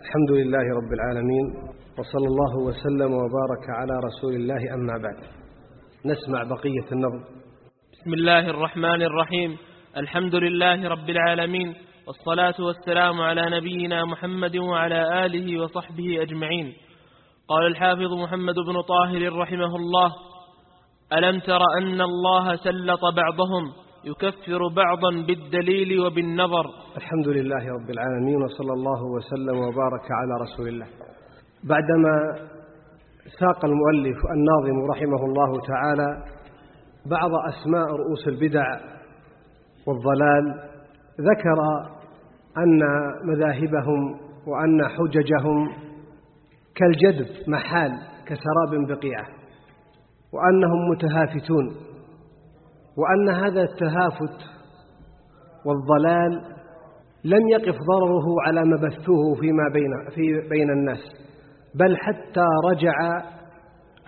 الحمد لله رب العالمين وصلى الله وسلم وبارك على رسول الله أما بعد. نسمع بقية النظم بسم الله الرحمن الرحيم. الحمد لله رب العالمين والصلاة والسلام على نبينا محمد وعلى آله وصحبه أجمعين. قال الحافظ محمد بن طاهر رحمه الله ألم تر أن الله سلط بعضهم؟ يكفر بعضا بالدليل وبالنظر. الحمد لله رب العالمين وصلى الله وسلم وبارك على رسول الله. بعدما ساق المؤلف الناظم رحمه الله تعالى بعض أسماء رؤوس البدع والضلال ذكر أن مذاهبهم وأن حججهم كالجدب محال كسراب بقيعة وأنهم متهافتون. وأن هذا التهافت والضلال لم يقف ضرره على ما بثوه فيما بين, في بين الناس بل حتى رجع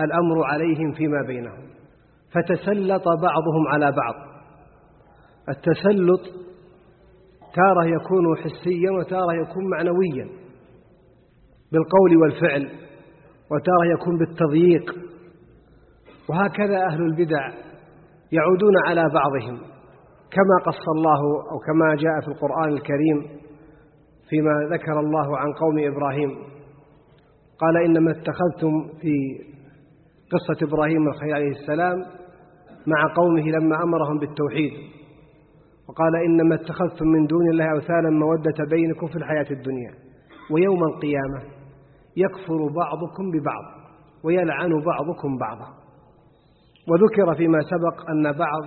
الأمر عليهم فيما بينهم فتسلط بعضهم على بعض. التسلط تارة يكون حسيا وتارة يكون معنويا بالقول والفعل وتارة يكون بالتضييق. وهكذا أهل البدع يعودون على بعضهم كما قص الله أو كما جاء في القرآن الكريم فيما ذكر الله عن قوم إبراهيم. قال إنما اتخذتم في قصة إبراهيم عليه السلام مع قومه لما أمرهم بالتوحيد. وقال إنما اتخذتم من دون الله أوثانا مودة بينكم في الحياة الدنيا ويوم القيامة يكفر بعضكم ببعض ويلعن بعضكم بعضا. وذكر فيما سبق أن بعض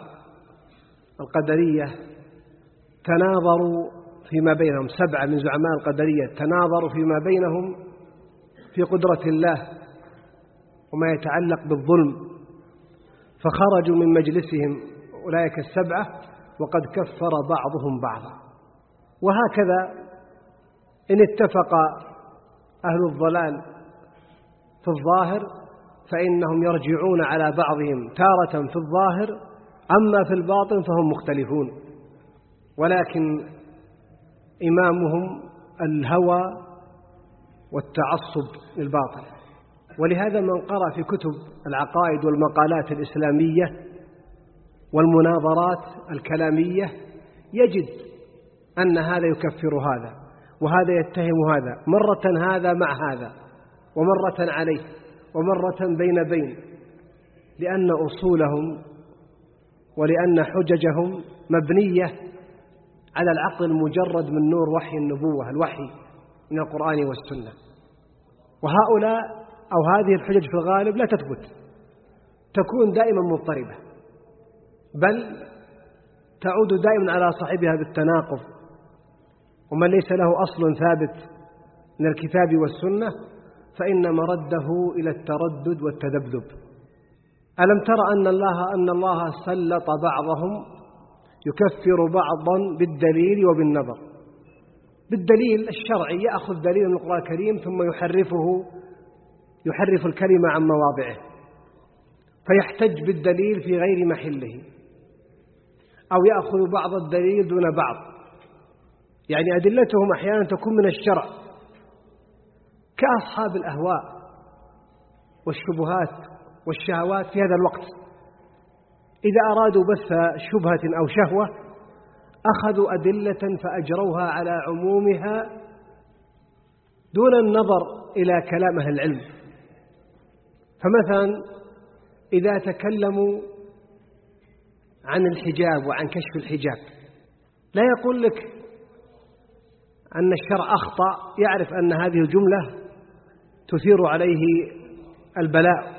القدرية تناظروا فيما بينهم سبعة من زعماء القدرية تناظروا فيما بينهم في قدرة الله وما يتعلق بالظلم فخرجوا من مجلسهم أولئك السبعة وقد كفر بعضهم بعضا. وهكذا إن اتفق أهل الضلال في الظاهر فإنهم يرجعون على بعضهم تارة في الظاهر أما في الباطن فهم مختلفون. ولكن إمامهم الهوى والتعصب للباطل. ولهذا من قرأ في كتب العقائد والمقالات الإسلامية والمناظرات الكلامية يجد أن هذا يكفر هذا وهذا يتهم هذا مرة هذا مع هذا ومرة عليه. ومرة بين بين لأن أصولهم ولأن حججهم مبنية على العقل المجرد من نور وحي النبوة الوحي من القرآن والسنة. وهؤلاء أو هذه الحجج في الغالب لا تثبت تكون دائما مضطربة بل تعود دائما على صاحبها بالتناقض ومن ليس له أصل ثابت من الكتاب والسنة فإن مرده إلى التردد والتذبذب. ألم تر أن الله أن الله سلط بعضهم يكفر بعضا بالدليل وبالنظر. بالدليل الشرعي يأخذ دليل من القرآن الكريم ثم يحرفه يحرف الكلمة عن مواضعه. فيحتج بالدليل في غير محله. أو يأخذ بعض الدليل دون بعض. يعني أدلتهم أحيانا تكون من الشرع. كأصحاب الأهواء والشبهات والشهوات في هذا الوقت. إذا أرادوا بث شبهة أو شهوة أخذوا أدلة فأجروها على عمومها دون النظر إلى كلام أهل العلم. فمثلا إذا تكلموا عن الحجاب وعن كشف الحجاب لا يقول لك أن الشرع أخطأ يعرف أن هذه الجملة تثير عليه البلاء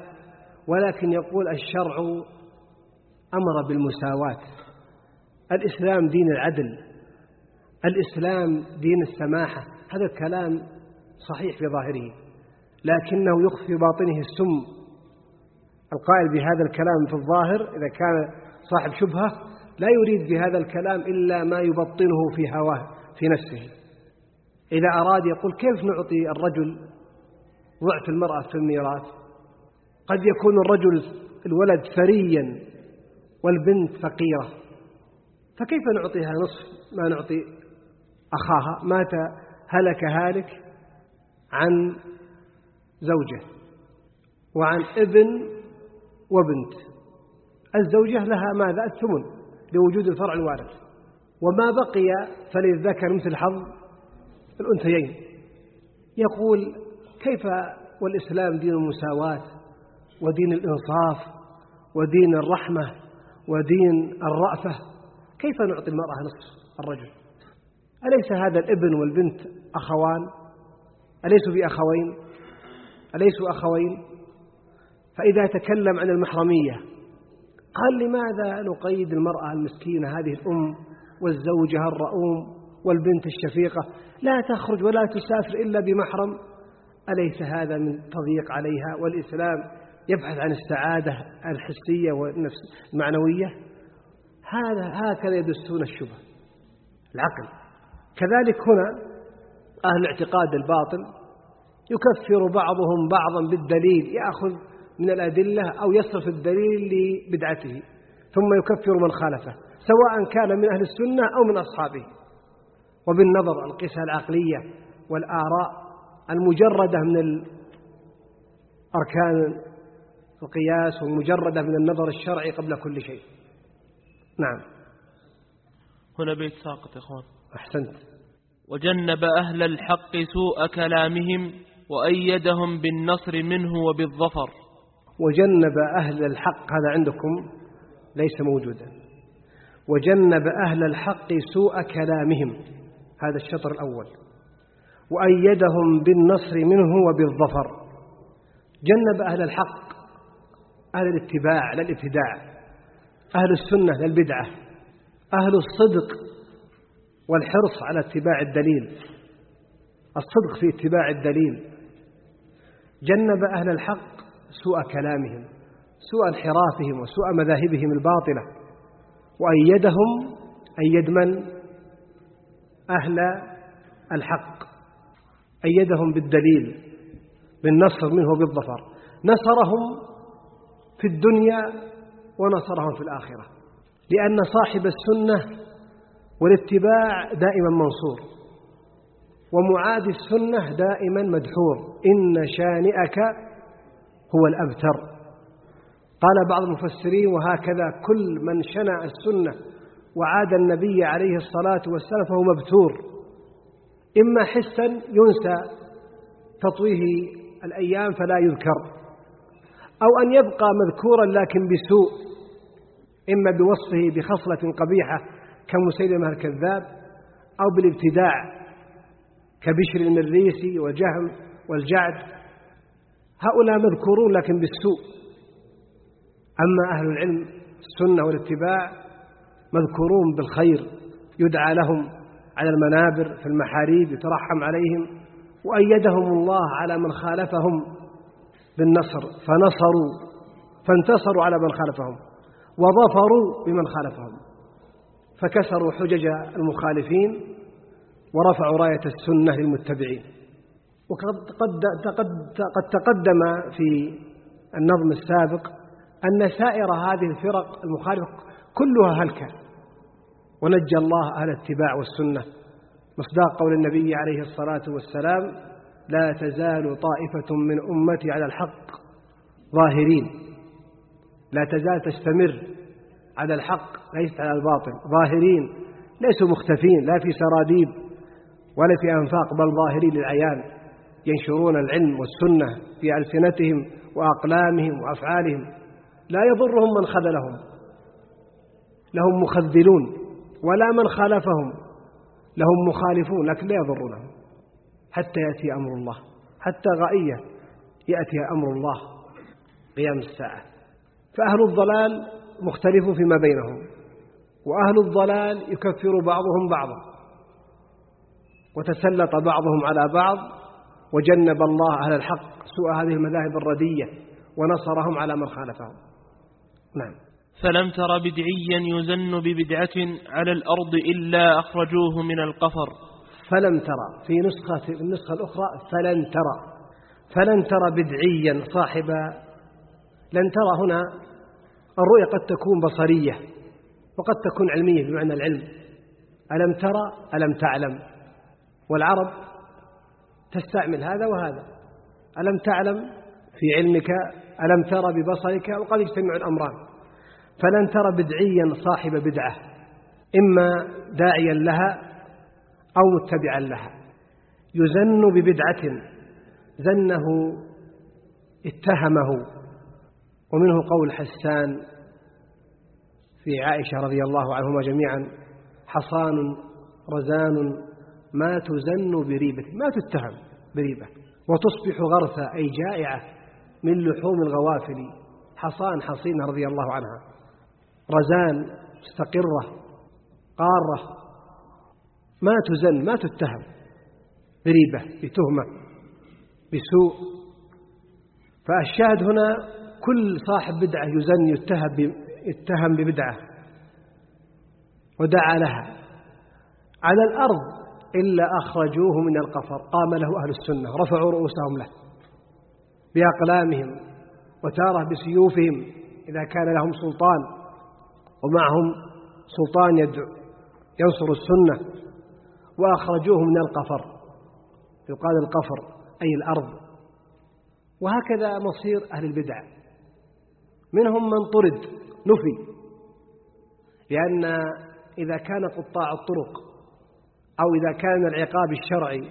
ولكن يقول الشرع أمر بالمساواة. الإسلام دين العدل الإسلام دين السماحة هذا الكلام صحيح في ظاهره لكنه يخفي باطنه السم. القائل بهذا الكلام في الظاهر إذا كان صاحب شبهة لا يريد بهذا الكلام إلا ما يبطنه في هواه في نفسه. إذا أراد يقول كيف نعطي الرجل ضعف المرأة في الميراث. قد يكون الرجل الولد ثريا والبنت فقيرة. فكيف نعطيها نصف ما نعطي أخاها؟ مات هلك هالك عن زوجة وعن ابن وبنت. الزوجة لها ماذا؟ الثمن لوجود الفرع الوارث. وما بقي فللذكر مثل حظ الأنثيين. يقول كيف والإسلام دين المساواة ودين الإنصاف ودين الرحمة ودين الرأفة؟ كيف نعطي المرأة نصف الرجل؟ أليس هذا الابن والبنت أخوان؟ أليسوا بأخوين؟ أليسوا أخوين؟ فإذا تكلم عن المحرمية قال لماذا نقيد المرأة المسكينة هذه الأم والزوجة الرؤوم والبنت الشفيقة؟ لا تخرج ولا تسافر إلا بمحرم. أليس هذا من تضييق عليها؟ والإسلام يبحث عن السعادة الحسية والنفس المعنوية. هذا هكذا يدسون الشبه العقل. كذلك هنا أهل الاعتقاد الباطل يكفر بعضهم بعضا بالدليل يأخذ من الأدلة أو يصرف الدليل لبدعته ثم يكفر من خالفه سواء كان من أهل السنة أو من أصحابه. وبالنظر القسى العقلية والآراء المجردة من أركان القياس والمجردة من النظر الشرعي قبل كل شيء. نعم. هنا بيت ساقط يا إخوان. أحسنت. وجنب أهل الحق سوء كلامهم وأيدهم بالنصر منه وبالظفر. وجنب أهل الحق هذا عندكم ليس موجودا. وجنب أهل الحق سوء كلامهم هذا الشطر الأول. وأيدهم بالنصر منه وبالظفر. جنب أهل الحق أهل الاتباع لا الابتداع أهل السنة لا البدعة أهل الصدق والحرص على اتباع الدليل. الصدق في اتباع الدليل. جنب أهل الحق سوء كلامهم سوء انحرافهم وسوء مذاهبهم الباطلة. وأيدهم أيد من؟ أهل الحق. أيدهم بالدليل بالنصر منه وبالظفر. نصرهم في الدنيا ونصرهم في الآخرة لأن صاحب السنة والاتباع دائما منصور ومعادي السنة دائما مدحور. إن شانئك هو الأبتر. قال بعض المفسرين وهكذا كل من شنع السنة وعاد النبي عليه الصلاة والسلام فهو مبتور. إما حسا ينسى تطويه الأيام فلا يذكر أو أن يبقى مذكورا لكن بسوء إما بوصفه بخصلة قبيحة كمسيلمة الكذاب أو بالابتداع كبشر المريسي وجهم والجعد. هؤلاء مذكورون لكن بالسوء. أما أهل العلم السنة والاتباع مذكورون بالخير يدعى لهم على المنابر في المحاريب يترحم عليهم وأيدهم الله على من خالفهم بالنصر فنصروا فانتصروا على من خالفهم وظفروا بمن خالفهم فكسروا حجج المخالفين ورفعوا راية السنة للمتبعين. وقد قد قد تقدم في النظم السابق أن سائر هذه الفرق المخالفة كلها هلكة. ونجى الله أهل الاتباع والسنة. مصداق قول النبي عليه الصلاة والسلام لا تزال طائفة من أمتي على الحق ظاهرين. لا تزال تستمر على الحق ليست على الباطل ظاهرين. ليسوا مختفين لا في سراديب ولا في أنفاق بل ظاهرين للعيان. ينشرون العلم والسنة في ألسنتهم وأقلامهم وأفعالهم. لا يضرهم من خذلهم. لهم مخذلون. ولا من خالفهم لهم مخالفون لكن لا يضرونهم حتى يأتي أمر الله حتى غائية يأتي أمر الله قيام الساعة. فأهل الضلال مختلف فيما بينهم وأهل الضلال يكفر بعضهم بعضا وتسلط بعضهم على بعض وجنب الله أهل الحق سوء هذه المذاهب الردية ونصرهم على من خالفهم. نعم. فلم تر بدعيا يزن ببدعة على الأرض إلا أخرجوه من القفر. فلم ترى في نسخة النسخة الأخرى فلن ترى فلن ترى بدعيا صاحب لن ترى هنا الرؤية قد تكون بصرية وقد تكون علمية بمعنى العلم. ألم ترى ألم تعلم. والعرب تستعمل هذا وهذا. ألم تعلم؟ في علمك. ألم ترى ببصرك؟ وقد يجتمع الأمران. فلن ترى بدعيا صاحب بدعة إما داعيا لها أو متبعا لها. يزن ببدعة زنه اتهمه ومنه قول حسان في عائشة رضي الله عنهما جميعا حصان رزان ما تزن بريبة ما تتهم بريبة. وتصبح غرثة أي جائعة من لحوم الغوافل حصان حصينة رضي الله عنها. رزان مستقرة قارة ما تزن ما تتهم بريبة بتهمة بسوء. فالشاهد هنا كل صاحب بدعة يزن يتهم يتهم ببدعة ودعا لها. على الأرض إلا أخرجوه من القفر قام له أهل السنة رفعوا رؤوسهم له بأقلامهم وتارة بسيوفهم إذا كان لهم سلطان. ومعهم سلطان يدعو ينصر السنة وأخرجوه من القفر يقال القفر أي الأرض. وهكذا مصير أهل البدع. منهم من طرد نفي. لأن إذا كان قطاع الطرق أو إذا كان العقاب الشرعي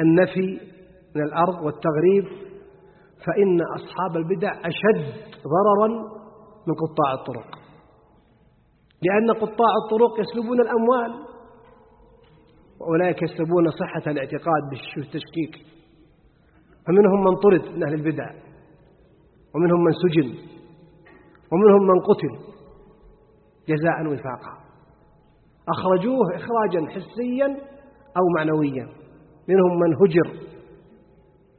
النفي من الأرض والتغريب فإن أصحاب البدع أشد ضررا من قطاع الطرق. لأن قطاع الطرق يسلبون الأموال. وأولئك يسلبون صحة الاعتقاد بالتشكيك. فمنهم من طرد من أهل البدع. ومنهم من سجن. ومنهم من قتل. جزاء وفاقا. أخرجوه إخراجا حسيا أو معنويا. منهم من هجر.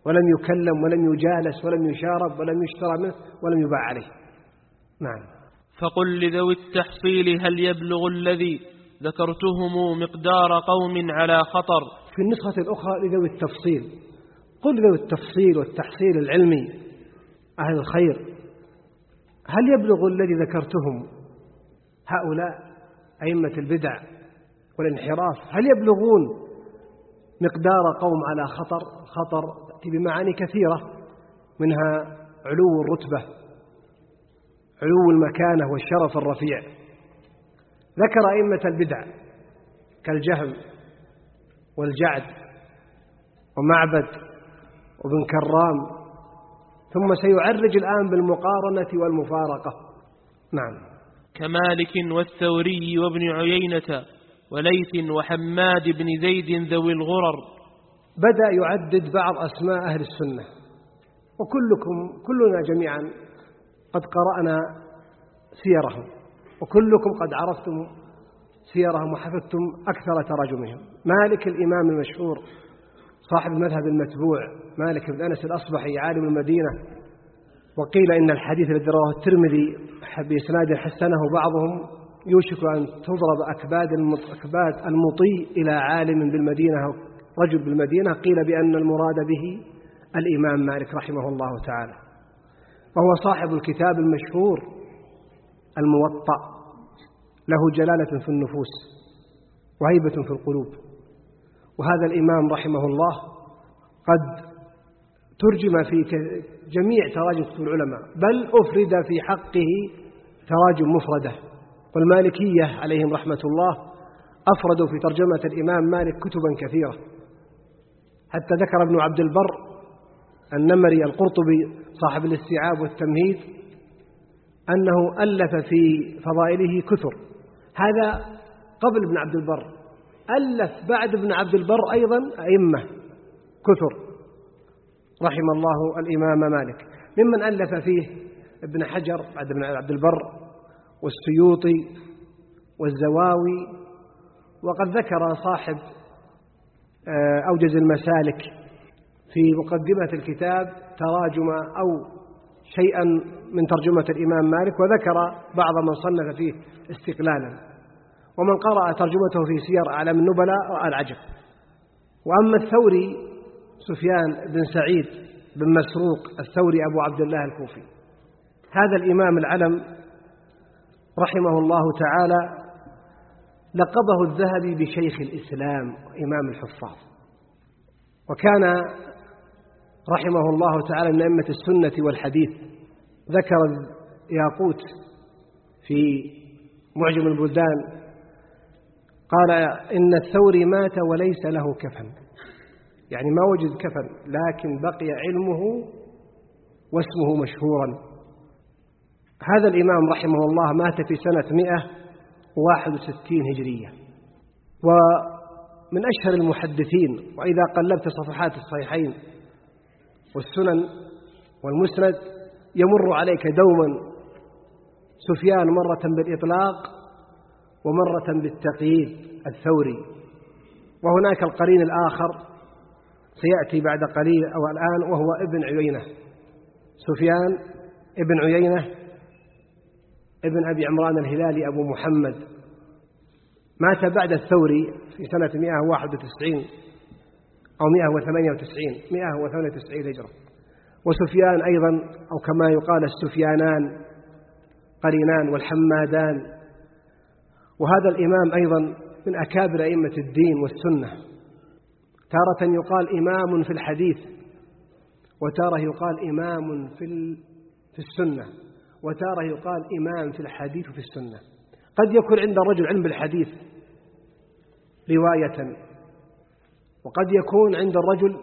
ولم يكلم ولم يجالس ولم يشارب ولم يشترى منه ولم يباع عليه. نعم. فقل لذوي التحصيل هل يبلغ الذي ذكرتهم مقدار قوم على خطر؟ في النسخة الأخرى لذوي التفصيل. قل ذوي التفصيل والتحصيل العلمي أهل الخير هل يبلغ الذي ذكرتهم هؤلاء أئمة البدع والانحراف؟ هل يبلغون مقدار قوم على خطر؟ خطر بمعاني كثيرة منها علو الرتبة. علو المكانة والشرف الرفيع. ذكر أئمة البدع كالجهم والجعد ومعبد وابن كرام ثم سيعرج الآن بالمقارنة والمفارقة. نعم. كمالك والثوري وابن عيينة وليث وحماد بن زيد ذوي الغرر. بدأ يعدد بعض أسماء أهل السنة وكلكم كلنا جميعا قد قرأنا سيرهم وكلكم قد عرفتم سيرهم وحفظتم أكثر تراجمهم. مالك الإمام المشهور صاحب المذهب المتبوع مالك بن أنس الأصبحي عالم المدينة وقيل إن الحديث الذي رواه الترمذي بإسناد حسنه بعضهم يوشك أن تضرب أكباد أكباد المطيء إلى عالم بالمدينة رجل بالمدينة قيل بأن المراد به الإمام مالك رحمه الله تعالى. وهو صاحب الكتاب المشهور الموطأ له جلالة في النفوس وهيبة في القلوب. وهذا الإمام رحمه الله قد ترجم في جميع تراجم كتب العلماء بل أفرد في حقه تراجم مفردة. والمالكية عليهم رحمة الله أفردوا في ترجمة الإمام مالك كتبا كثيرة. حتى ذكر ابن عبد البر النمري القرطبي صاحب الاستيعاب والتمهيد أنه ألف في فضائله كثر. هذا قبل ابن عبد البر. ألف بعد ابن عبد البر أيضا أئمة كثر. رحم الله الإمام مالك. ممن ألف فيه ابن حجر بعد ابن عبد البر والسيوطي والزواوي. وقد ذكر صاحب آه، أوجز المسالك في مقدمة الكتاب تراجم أو شيئا من ترجمة الإمام مالك وذكر بعض من صنف فيه استقلالا. ومن قرأ ترجمته في سير أعلام النبلاء رأى العجب. وأما الثوري سفيان بن سعيد بن مسروق الثوري أبو عبد الله الكوفي. هذا الإمام العلم رحمه الله تعالى لقبه الذهبي بشيخ الإسلام إمام الحفاظ. وكان رحمه الله تعالى من أئمة السنة والحديث. ذكر ياقوت في معجم البلدان قال إن الثوري مات وليس له كفن. يعني ما وجد كفن لكن بقي علمه واسمه مشهورا. هذا الإمام رحمه الله مات في سنة 161 هجرية. ومن أشهر المحدثين وإذا قلبت صفحات الصحيحين والسنن والمسند يمر عليك دوما. سفيان مرة بالإطلاق ومرة بالتقييد الثوري. وهناك القرين الآخر سيأتي بعد قليل أو الآن وهو ابن عيينة. سفيان ابن عيينة ابن أبي عمران الهلالي أبو محمد. مات بعد الثوري في سنة 191 أو 198 198 هجرة. وسفيان أيضا أو كما يقال السفيانان قرينان والحمادان. وهذا الإمام أيضا من أكابر أئمة الدين والسنة. تارة يقال إمام في الحديث وتارة يقال إمام في في السنة. وتارة يقال إمام في الحديث وفي السنة. قد يكون عند الرجل علم بالحديث رواية. وقد يكون عند الرجل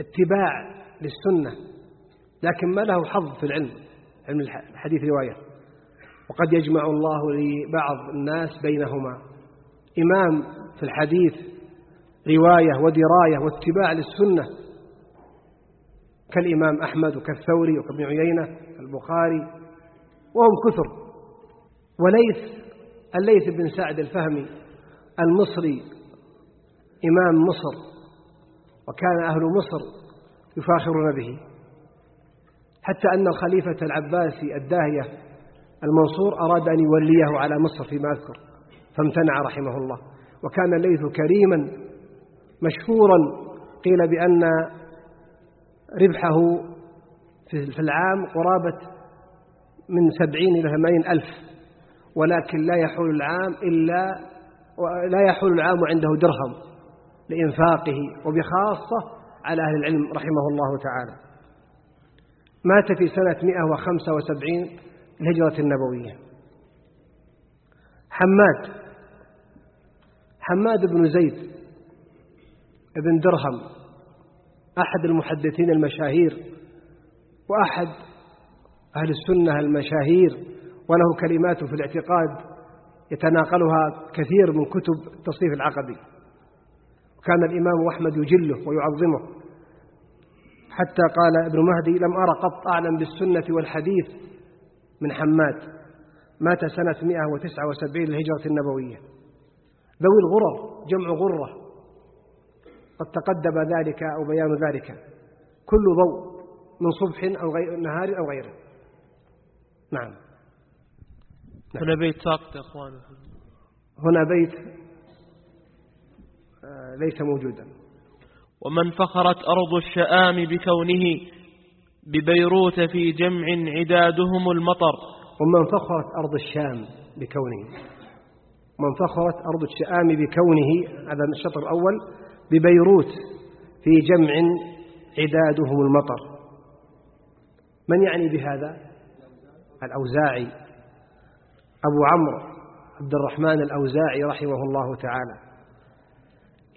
اتباع للسنة لكن ما له حظ في العلم علم الحديث رواية وقد يجمع الله لبعض الناس بينهما. إمام في الحديث رواية ودراية واتباع للسنة كالإمام أحمد وكالثوري وكابن عيينة البخاري وهم كثر. وليث الليث بن سعد الفهمي المصري إمام مصر وكان أهل مصر يفاخرون به. حتى أن الخليفة العباسي الداهية المنصور أراد أن يوليه على مصر فيما أذكر فامتنع رحمه الله. وكان الليث كريما مشهورا قيل بأن ربحه في العام قرابة من سبعين إلى ثمانين ألف ولكن لا يحول العام إلا لا يحول العام عنده درهم. لإنفاقه وبخاصة على أهل العلم رحمه الله تعالى. مات في سنة 175 الهجرة النبوية. حماد حماد بن زيد بن درهم أحد المحدثين المشاهير وأحد أهل السنة المشاهير وله كلمات في الاعتقاد يتناقلها كثير من كتب التصنيف العقدي. وكان الإمام أحمد يجله ويعظمه. حتى قال ابن مهدي لم أرى قط أعلم بالسنة والحديث من حماد. مات سنة 179 للهجرة النبوية. ذوي الغرر جمع غرة. قد تقدم ذلك أو بيان ذلك. كل ضوء من صبح أو غير نهار أو غيره. نعم, نعم. هنا بيت ساقط يا أخوان. هنا بيت ليس موجودا. ومن فخرت أرض الشآم بكونه ببيروت في جمع عدادهم المطر. ومن فخرت أرض الشام بكونه. من فخرت أرض الشآم بكونه هذا الشطر الأول ببيروت في جمع عدادهم المطر. من يعني بهذا؟ الأوزاعي. أبو عمرو عبد الرحمن الأوزاعي رحمه الله تعالى.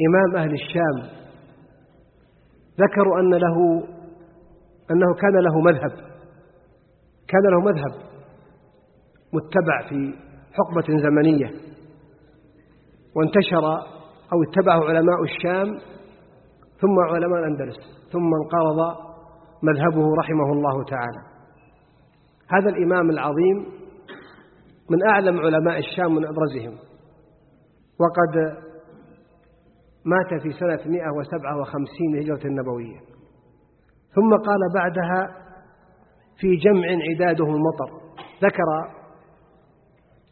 إمام أهل الشام ذكروا أن له أنه كان له مذهب كان له مذهب متبع في حقبة زمنية وانتشر أو اتبعه علماء الشام ثم علماء الأندلس ثم انقرض مذهبه رحمه الله تعالى. هذا الإمام العظيم من أعلم علماء الشام من أبرزهم وقد مات في سنة 157 هجرة النبوية. ثم قال بعدها في جمع عدادهم المطر. ذكر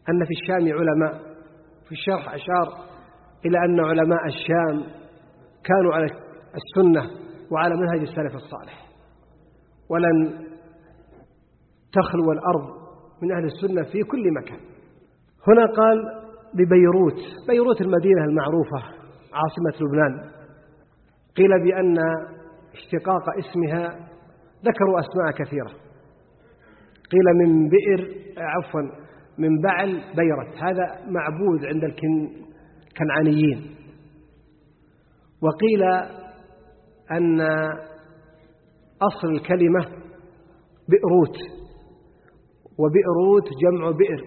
أن في الشام علماء. في الشرح أشار إلى أن علماء الشام كانوا على السنة وعلى منهج السلف الصالح. ولن تخلو الأرض من أهل السنة في كل مكان. هنا قال ببيروت. بيروت المدينة المعروفة. عاصمة لبنان. قيل بأن اشتقاق اسمها ذكروا أسماء كثيرة. قيل من بئر عفوا من بعل بيرت هذا معبود عند الكنعانيين وقيل أن أصل الكلمة بئروت. وبئروت جمع بئر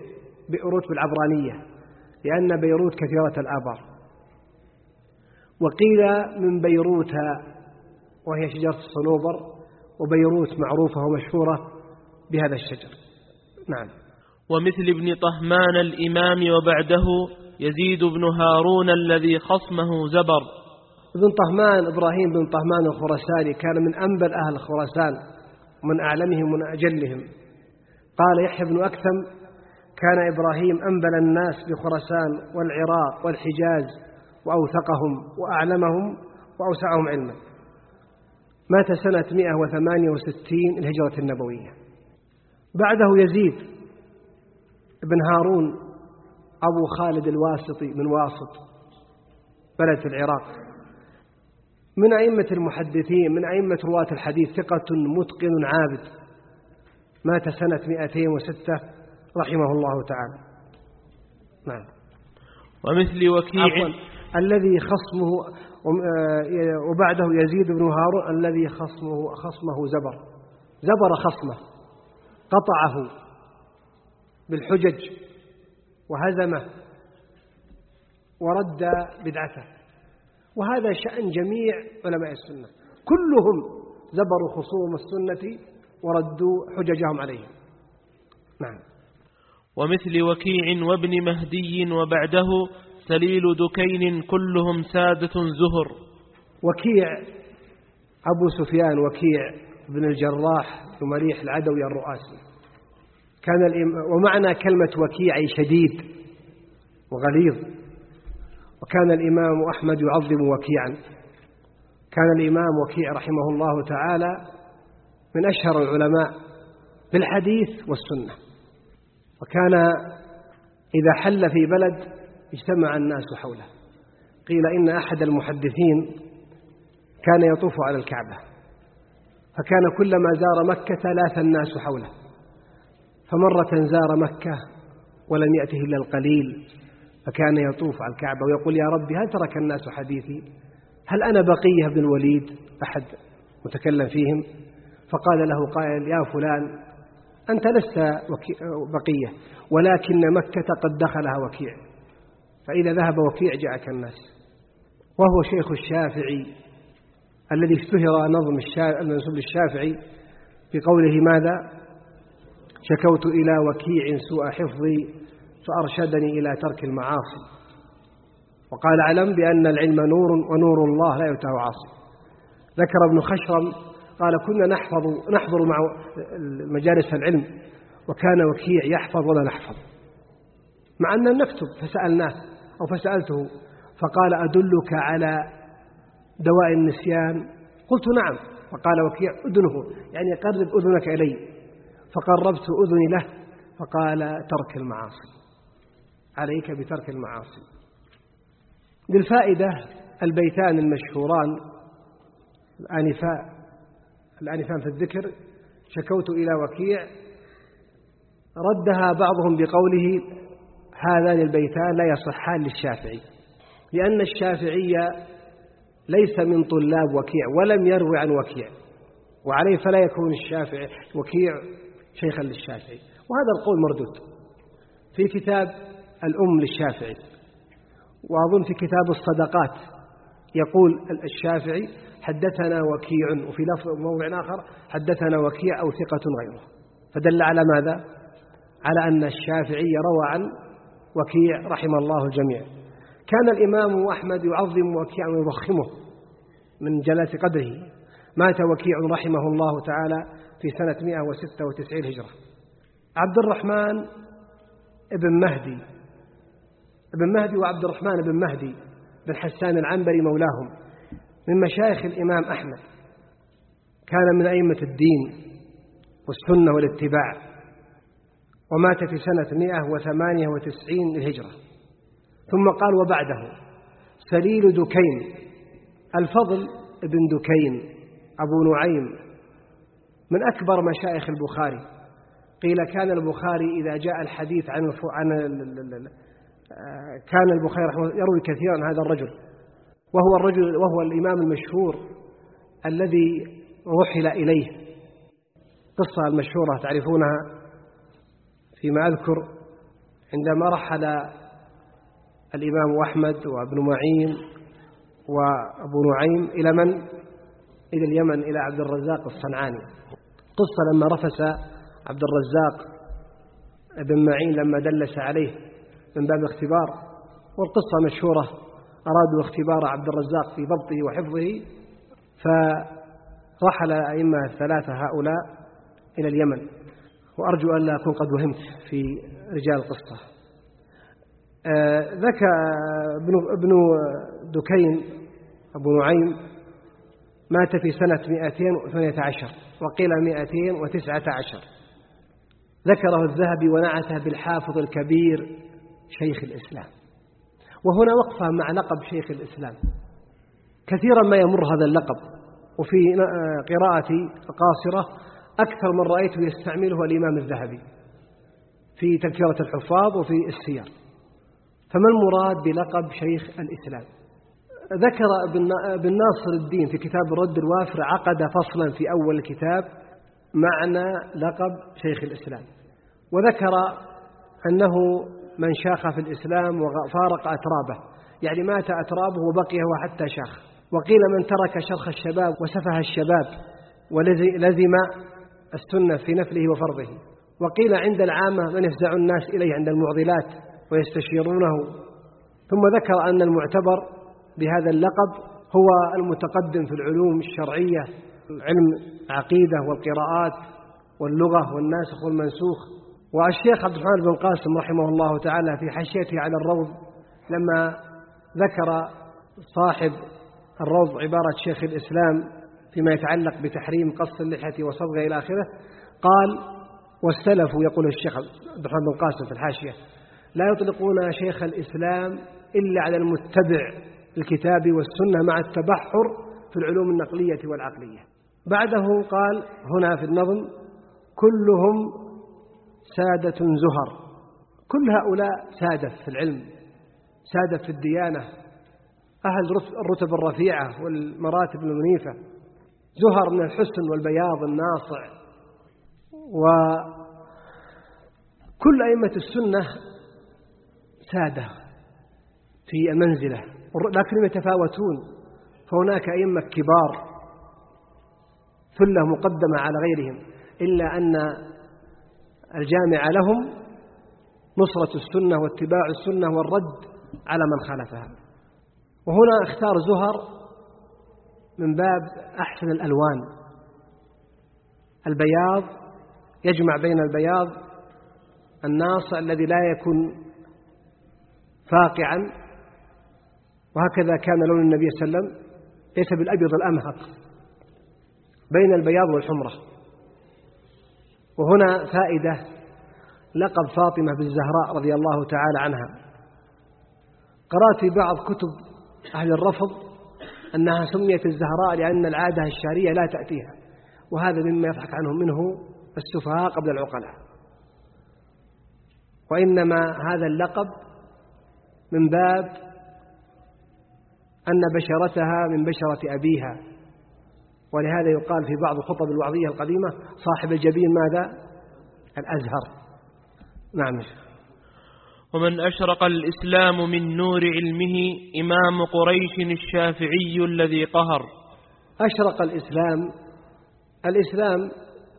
بئروت بالعبرانية لأن بيروت كثيرة الآبار. وقيل من بيروت وهي شجرة الصنوبر وبيروت معروفة ومشهورة بهذا الشجر. نعم. ومثل ابن طهمان الإمام وبعده يزيد بن هارون الذي خصمه زبر. ابن طهمان إبراهيم بن طهمان الخرساني كان من أنبل أهل خراسان ومن أعلمهم ومن أجلهم. قال يحيى بن أكثم كان إبراهيم أنبل الناس بخراسان والعراق والحجاز وأوثقهم وأعلمهم وأوسعهم علما. مات سنة 168 الهجرة النبوية. بعده يزيد بن هارون أبو خالد الواسطي من واسط بلد في العراق. من أئمة المحدثين من أئمة رواة الحديث ثقة متقن عابد. مات سنة 206 رحمه الله تعالى. نعم. ومثل وكيع عفوا. الذي خصمه وبعده يزيد بن هارون الذي خصمه خصمه زبر. زبر خصمه قطعه بالحجج وهزمه ورد بدعته. وهذا شأن جميع علماء السنة. كلهم زبروا خصوم السنة وردوا حججهم عليهم نعم. ومثل وكيع وابن مهدي وبعده سليل دكين كلهم سادة زهر. وكيع أبو سفيان وكيع بن الجراح بن العدوي الرؤاسي. كان ومعنى كلمة وكيع شديد وغليظ. وكان الإمام أحمد يعظم وكيعا. كان الإمام وكيع رحمه الله تعالى من أشهر العلماء بالحديث والسنة. وكان إذا حل في بلد اجتمع الناس حوله. قيل إن أحد المحدثين كان يطوف على الكعبة. فكان كلما زار مكة لاث الناس حوله. فمرة زار مكة ولم يأته إلا القليل فكان يطوف على الكعبة ويقول يا ربي هل ترك الناس حديثي؟ هل أنا بقية بن الوليد؟ أحد متكلم فيهم. فقال له قائل يا فلان أنت لست بقية ولكن مكة قد دخلها وكيع. فإذا ذهب وكيع جاءك الناس. وهو شيخ الشافعي الذي اشتهر نظم المنسوب للشافعي بقوله ماذا؟ شكوت إلى وكيع سوء حفظي فأرشدني إلى ترك المعاصي. وقال علم بأن العلم نور ونور الله لا يؤتاه عاصي. ذكر ابن خشرم قال كنا نحفظ نحضر مع مجالس العلم وكان وكيع يحفظ ولا نحفظ. مع أن نكتب فسألناه أو فسألته فقال أدلك على دواء النسيان؟ قلت نعم. فقال وكيع أذنه يعني قرب أذنك إلي. فقربت أذني له فقال ترك المعاصي. عليك بترك المعاصي. للفائدة البيتان المشهوران الآنفاء الآنفان في الذكر شكوت إلى وكيع ردها بعضهم بقوله هذان البيتان لا يصحان للشافعي لأن الشافعي ليس من طلاب وكيع ولم يروي عن وكيع وعليه فلا يكون الشافعي وكيع شيخا للشافعي وهذا القول مردود في كتاب الأم للشافعي وأظن في كتاب الصدقات يقول الشافعي حدثنا وكيع وفي لفظ موضع آخر حدثنا وكيع أو ثقة غيره فدل على ماذا؟ على أن الشافعي روى عن وكيع رحم الله الجميع. كان الإمام أحمد يعظم وكيعا ويضخمه من جلاس قدره. مات وكيع رحمه الله تعالى في سنة 196 هجرة. عبد الرحمن ابن مهدي ابن مهدي وعبد الرحمن بن مهدي بن حسان العنبري مولاهم. من مشايخ الإمام أحمد. كان من أئمة الدين والسنة والاتباع. ومات في سنة 198 للهجرة. ثم قال وبعده سليل دكين الفضل بن دكين أبو نعيم من أكبر مشايخ البخاري. قيل كان البخاري إذا جاء الحديث عن عن كان البخاري رحمه الله يروي كثيرا عن هذا الرجل. وهو الرجل وهو الإمام المشهور الذي رحل إليه. قصة المشهورة تعرفونها. فيما أذكر عندما رحل الإمام أحمد وابن معين وأبو نعيم إلى من؟ إلى اليمن إلى عبد الرزاق الصنعاني قصة لما رفس عبد الرزاق بن معين لما دلس عليه من باب اختبار والقصة مشهورة أرادوا اختبار عبد الرزاق في ضبطه وحفظه فرحل الأئمة الثلاثة هؤلاء إلى اليمن وأرجو أن لا أكون قد وهمت في رجال القصة آه، ذكى ابن دكين أبو نعيم مات في سنة 218 وقيل 219 ذكره الذهبي ونعته بالحافظ الكبير شيخ الإسلام. وهنا وقفة مع لقب شيخ الإسلام. كثيرا ما يمر هذا اللقب وفي قراءتي القاصرة أكثر من رأيته يستعمله الإمام الذهبي في تذكرة الحفاظ وفي السير. فما المراد بلقب شيخ الإسلام؟ ذكر ابن ناصر الدين في كتاب الرد الوافر عقد فصلا في أول الكتاب معنى لقب شيخ الإسلام. وذكر أنه من شاخ في الإسلام وفارق أترابه يعني مات أترابه وبقي هو حتى شاخ. وقيل من ترك شرخ الشباب وسفه الشباب ولزم السنة في نفله وفرضه. وقيل عند العامة من يفزع الناس إليه عند المعضلات ويستشيرونه. ثم ذكر أن المعتبر بهذا اللقب هو المتقدم في العلوم الشرعية علم العقيدة والقراءات واللغة والناسخ والمنسوخ. والشيخ عبد الرحمن بن قاسم رحمه الله تعالى في حاشيته على الروض لما ذكر صاحب الروض عبارة شيخ الإسلام فيما يتعلق بتحريم قص اللحية وصبغه إلى آخره قال والسلف يقول الشيخ عبد الرحمن بن قاسم في الحاشية لا يطلقون شيخ الإسلام إلا على المتبع الكتاب والسنة مع التبحر في العلوم النقلية والعقلية. بعده قال هنا في النظم كلهم سادة زهر. كل هؤلاء سادة في العلم سادة في الديانة أهل الرتب الرفيعة والمراتب المنيفة زهر من الحسن والبياض الناصع. وكل أئمة السنة سادة في المنزلة لكنهم يتفاوتون. فهناك أئمة كبار ثلة مقدمة على غيرهم إلا أن الجامع لهم نصرة السنة واتباع السنة والرد على من خالفها. وهنا اختار زهر من باب أحسن الألوان. البياض يجمع بين البياض الناصع الذي لا يكون فاقعا وهكذا كان لون النبي صلى الله عليه وسلم ليس بالأبيض الأمهق بين البياض والحمرة. وهنا فائدة لقب فاطمة بالزهراء رضي الله تعالى عنها. قرأت في بعض كتب أهل الرفض أنها سميت الزهراء لأن العادة الشارية لا تأتيها وهذا مما يضحك عنهم منه السفهاء قبل العقلاء. وإنما هذا اللقب من باب أن بشرتها من بشرة أبيها ولهذا يقال في بعض الخطب الوعظية القديمة صاحب الجبين ماذا؟ الأزهر. نعم ومن أشرق الإسلام من نور علمه إمام قريش الشافعي الذي قهر. أشرق الإسلام الإسلام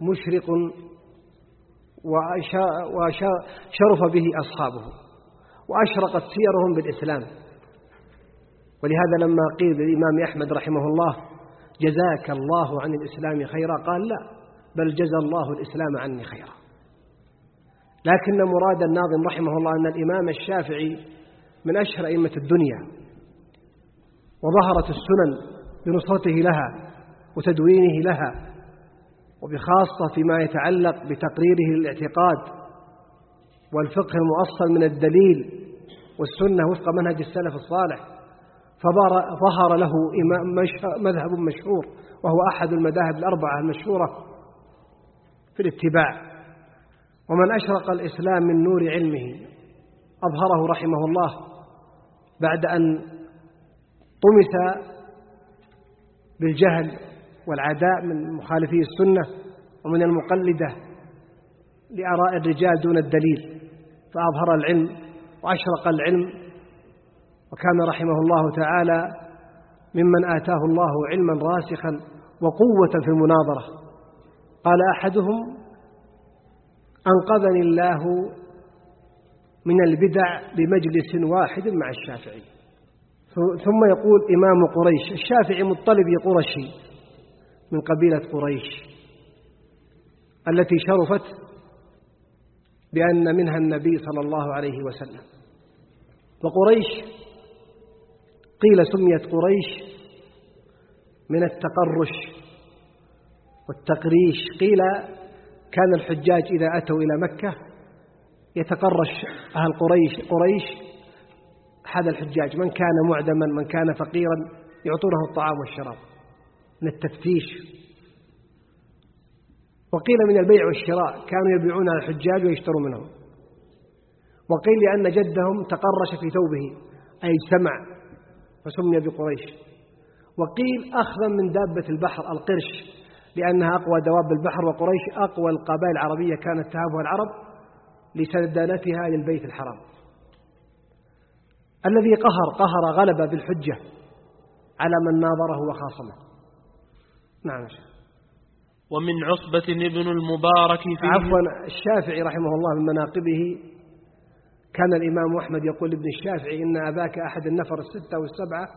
مشرق وشرف به أصحابه وأشرقت سيرهم بالإسلام. ولهذا لما قيل للإمام أحمد رحمه الله جزاك الله عن الإسلام خيرا قال لا بل جزى الله الإسلام عني خيرا. لكن مراد الناظم رحمه الله أن الإمام الشافعي من أشهر أئمة الدنيا وظهرت السنن بنصرته لها وتدوينه لها وبخاصة فيما يتعلق بتقريره للاعتقاد والفقه المؤصل من الدليل والسنة وفق منهج السلف الصالح فظهر له مذهب مشهور وهو أحد المذاهب الأربعة المشهورة في الاتباع. ومن أشرق الإسلام من نور علمه أظهره رحمه الله بعد أن طمس بالجهل والعداء من مخالفي السنة ومن المقلدة لآراء الرجال دون الدليل فأظهر العلم وأشرق العلم وكان رحمه الله تعالى ممن آتاه الله علما راسخا وقوة في المناظرة. قال أحدهم أنقذني الله من البدع بمجلس واحد مع الشافعي. ثم يقول إمام قريش الشافعي مطلب قرشي من قبيلة قريش التي شرفت بأن منها النبي صلى الله عليه وسلم. وقريش قيل سميت قريش من التقرش والتقريش. قيل كان الحجاج إذا أتوا إلى مكة يتقرش أهل قريش قريش هذا الحجاج من كان معدما من كان فقيرا يعطونه الطعام والشراب من التفتيش وقيل من البيع والشراء كانوا يبيعون على الحجاج ويشتروا منهم. وقيل لأن جدهم تقرش في ثوبه أي اجتمع فسمي بقريش. وقيل أخذا من دابة البحر القرش. لأنها أقوى دواب البحر وقريش أقوى القبائل العربية كانت تهابها العرب لسدانتها للبيت الحرام. الذي قهر قهر غلب بالحجة على من ناظره وخاصمه. نعم ومن عصبة ابن المبارك فيه عفوا الشافعي رحمه الله من مناقبه كان الإمام أحمد يقول لابن الشافعي إن أباك أحد النفر الستة والسبعة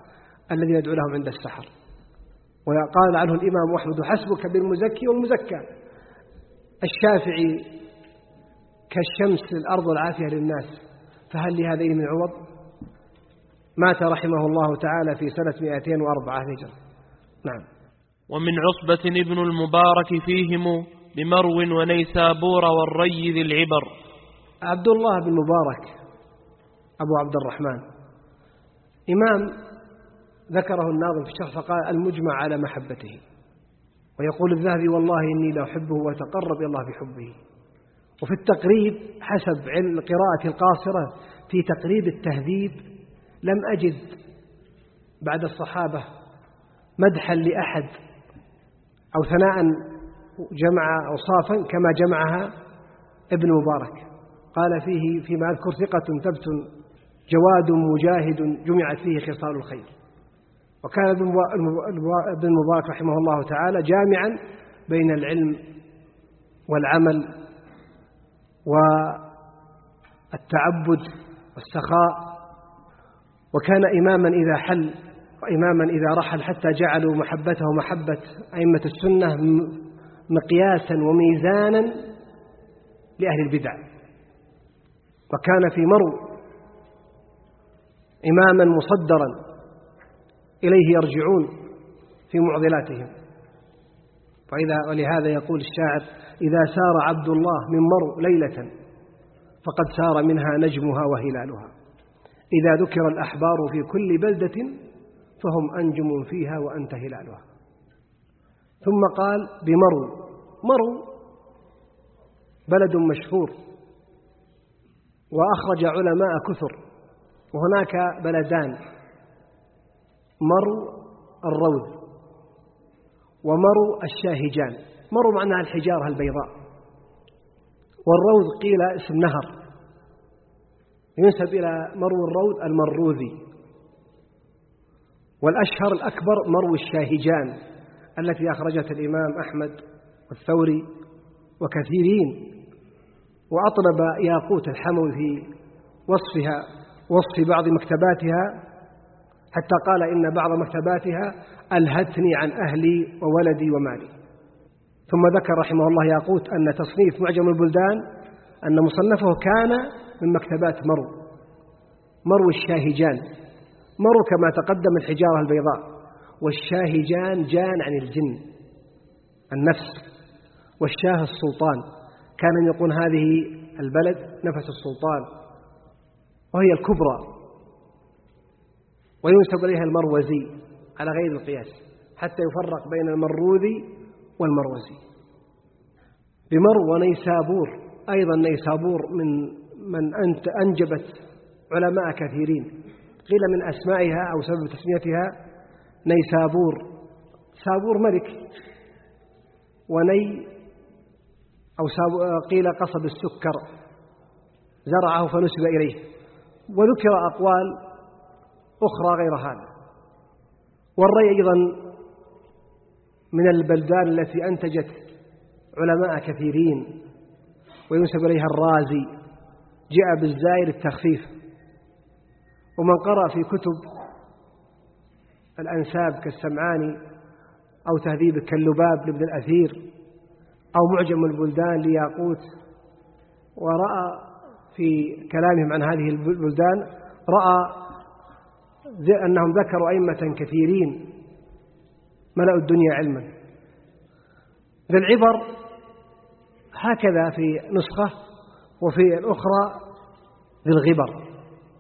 الذين يدعو لهم عند السحر. وقال عنه الإمام أحمد حسبك بالمزكي والمزكى. الشافعي كالشمس للأرض العافية للناس فهل لهذين من عوض؟ مات رحمه الله تعالى في سنة 204 هجرة. نعم. ومن عصبة ابن المبارك فيهم بمرو ونيسابور والري ذي العبر. عبد الله بن مبارك أبو عبد الرحمن. إمام ذكره الناظم في الشرح فقال المجمع على محبته. ويقول الذهبي والله إني لأحبه وأتقرب إلى الله بحبه. وفي التقريب حسب علم قراءة القاصرة في تقريب التهذيب لم أجد بعد الصحابة مدحا لأحد أو ثناء جمع أوصافا كما جمعها ابن مبارك. قال فيه فيما أذكر ثقة ثبت جواد مجاهد جمعت فيه خصال الخير. وكان ابن المبارك رحمه الله تعالى جامعا بين العلم والعمل والتعبد والسخاء وكان إماما إذا حل وإماما إذا رحل حتى جعلوا محبته محبة أئمة السنة مقياسا وميزانا لأهل البدع. وكان في مرو إماما مصدرا إليه يرجعون في معضلاتهم. فإذا ولهذا يقول الشاعر إذا سار عبد الله من مرو ليلة فقد سار منها نجمها وهلالها. إذا ذكر الأحبار في كل بلدة فهم أنجم فيها وأنت هلالها. ثم قال بمرو مرو بلد مشهور وأخرج علماء كثر وهناك بلدان. مرو الروذ ومرو الشاهجان. مرو معناها الحجارة البيضاء. والروذ قيل اسم نهر. ينسب إلى مرو الروذ المروذي. والأشهر الأكبر مروي الشاهجان التي أخرجت الإمام أحمد والثوري وكثيرين. وأطلب ياقوت الحموي في وصفها وصف بعض مكتباتها حتى قال إن بعض مكتباتها ألهتني عن أهلي وولدي ومالي. ثم ذكر رحمه الله ياقوت أن تصنيف معجم البلدان أن مصنفه كان من مكتبات مرو مرو الشاهجان مروا كما تقدم الحجارة البيضاء والشاهجان جان عن الجن النفس والشاه السلطان. كان يقول هذه البلد نفس السلطان وهي الكبرى. وينسب إليها المروزي على غير القياس حتى يفرق بين المروذي والمروزي. بمرو ونيسابور أيضا نيسابور من من أنت أنجبت علماء كثيرين. قيل من أسمائها أو سبب تسميتها نيسابور. سابور ملك. وني أو قيل قصب السكر. زرعه فنسب إليه. وذكر أقوال أخرى غير هذا. والري أيضا من البلدان التي أنتجت علماء كثيرين وينسب إليها الرازي جاء بالزاير التخفيف. ومن قرأ في كتب الأنساب كالسمعاني أو تهذيب كاللباب لابن الأثير أو معجم البلدان لياقوت ورأى في كلامهم عن هذه البلدان رأى أنهم ذكروا أئمة كثيرين ملأوا الدنيا علما. ذا العبر هكذا في نسخة وفي الأخرى ذي الغبر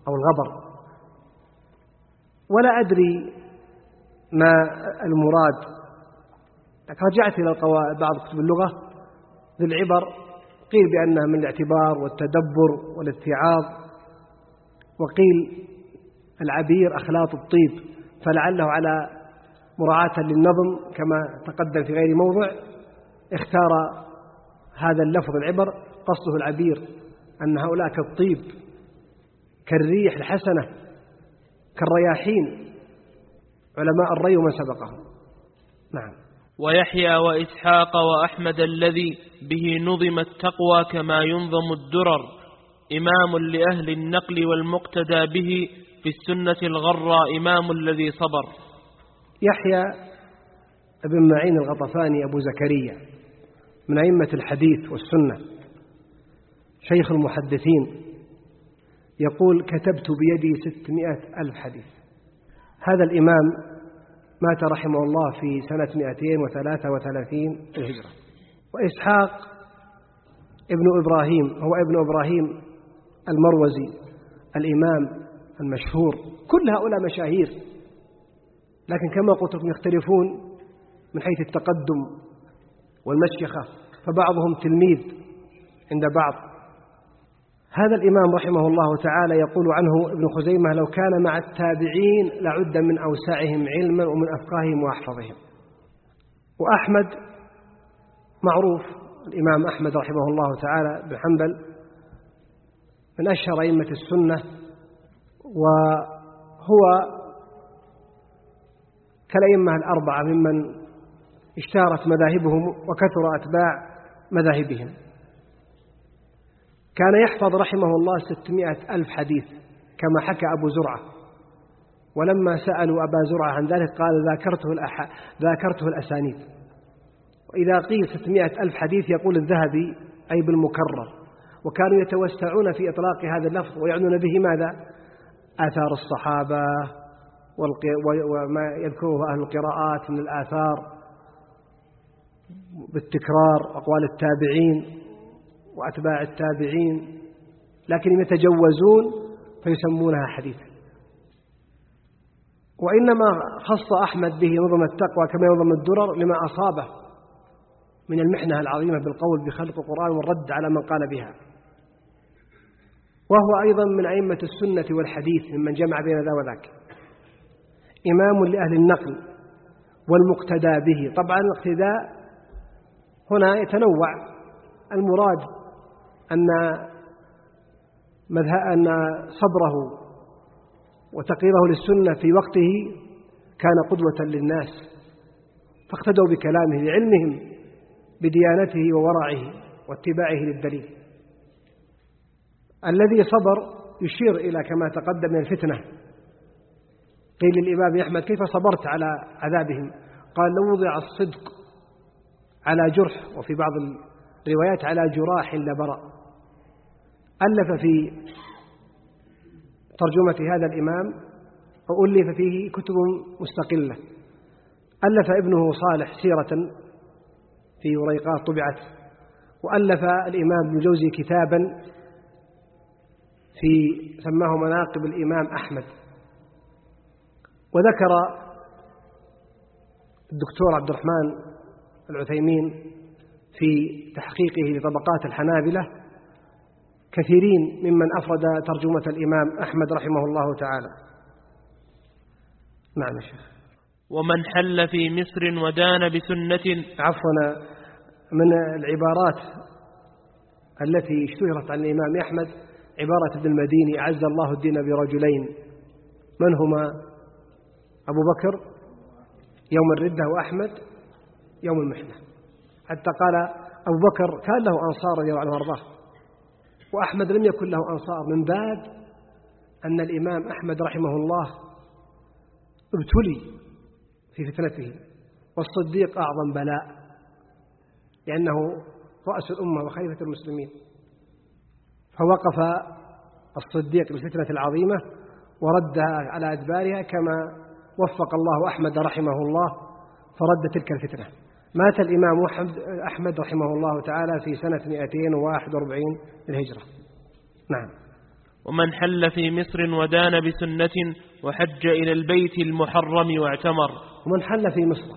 أو الغبر. ولا أدري ما المراد. لكن رجعت إلى بعض كتب اللغة. ذي العبر قيل بأنها من الاعتبار والتدبر والاتعاظ. وقيل العبير أخلاط الطيب فلعله على مراعاة للنظم كما تقدم في غير موضع اختار هذا اللفظ العبر قصده العبير أن هؤلاء كالطيب كالريح الحسنة كالرياحين علماء الري ومن سبقهم. نعم. ويحيى وإسحاق وأحمد الذي به نظم التقوى كما ينظم الدرر إمام لأهل النقل والمقتدى به في السنة الغرى إمام الذي صبر. يحيى بن معين الغطفاني أبو زكريا من أئمة الحديث والسنة شيخ المحدثين يقول كتبت بيدي ستمائة ألف حديث. هذا الإمام مات رحمه الله في سنة 233 الهجرة. وإسحاق ابن إبراهيم هو ابن إبراهيم المروزي الإمام المشهور. كل هؤلاء مشاهير. لكن كما قلت لكم يختلفون من حيث التقدم والمشيخة. فبعضهم تلميذ عند بعض. هذا الإمام رحمه الله تعالى يقول عنه ابن خزيمة لو كان مع التابعين لعد من أوسعهم علما ومن أفقاههم وأحفظهم. وأحمد معروف الإمام أحمد رحمه الله تعالى بن حنبل من أشهر أئمة السنة. وهو كالأئمة الأربعة ممن اشتهرت مذاهبهم وكثر أتباع مذاهبهم. كان يحفظ رحمه الله ستمائة ألف حديث كما حكى أبو زرعة. ولما سألوا أبا زرعة عن ذلك قال ذاكرته, الأح... ذاكرته الأسانيد. وإذا قيل ستمائة ألف حديث يقول الذهبي أي بالمكرر. وكانوا يتوسعون في إطلاق هذا اللفظ ويعنون به ماذا؟ آثار الصحابة وما يذكره أهل القراءات من الآثار بالتكرار أقوال التابعين وأتباع التابعين لكن يتجوزون فيسمونها حديثا. وإنما خص أحمد به نظم التقوى كما ينظم الدرر لما أصابه من المحنة العظيمة بالقول بخلق القرآن والرد على من قال بها. وهو أيضا من أئمة السنة والحديث ممن جمع بين ذا وذاك. إمام لأهل النقل والمقتدى به. طبعا الاقتداء هنا يتنوع. المراد أن أن صبره وتقريره للسنة في وقته كان قدوة للناس فاقتدوا بكلامه لعلمهم بديانته وورعه واتباعه للدليل. الذي صبر يشير إلى كما تقدم من الفتنة. قيل للإمام أحمد كيف صبرت على عذابهم؟ قال لو وضع الصدق على جرح وفي بعض الروايات على جراح لبرأ. ألف في ترجمة هذا الإمام وألف فيه كتب مستقلة. ألف ابنه صالح سيرة في وريقات طبعت. وألف الإمام ابن جوزي كتابا في سماه مناقب الإمام أحمد. وذكر الدكتور عبد الرحمن العثيمين في تحقيقه لطبقات الحنابلة كثيرين ممن أفرد ترجمة الإمام أحمد رحمه الله تعالى. نعم يا شيخ. ومن حل في مصر ودان بسنة. عفوا من العبارات التي اشتهرت عن الإمام أحمد عبارة ابن المديني أعز الله الدين برجلين. من هما؟ أبو بكر يوم الردة وأحمد يوم المحنة. حتى قال أبو بكر كان له أنصار رضي الله عنه وأرضاه وأحمد لم يكن له أنصار. من باب أن الإمام أحمد رحمه الله ابتلي في فتنته والصديق أعظم بلاء لأنه رأس الأمة وخليفة المسلمين. فوقف الصديق للفتنة العظيمة وردها على أدبارها كما وفق الله أحمد رحمه الله فرد تلك الفتنة. مات الإمام أحمد رحمه الله تعالى في سنة 241 للهجرة. نعم. ومن حل في مصر ودان بسنة وحج إلى البيت المحرم واعتمر. ومن حل في مصر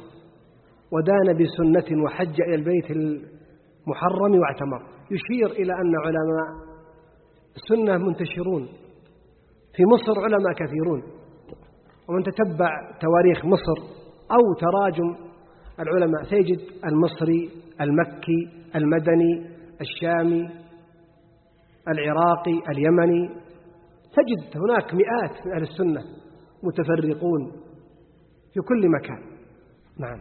ودان بسنة وحج إلى البيت المحرم واعتمر. يشير إلى أن علماء السنة منتشرون. في مصر علماء كثيرون. ومن تتبع تواريخ مصر أو تراجم العلماء سيجد المصري المكي المدني الشامي العراقي اليمني. تجد هناك مئات من أهل السنة متفرقون في كل مكان. نعم.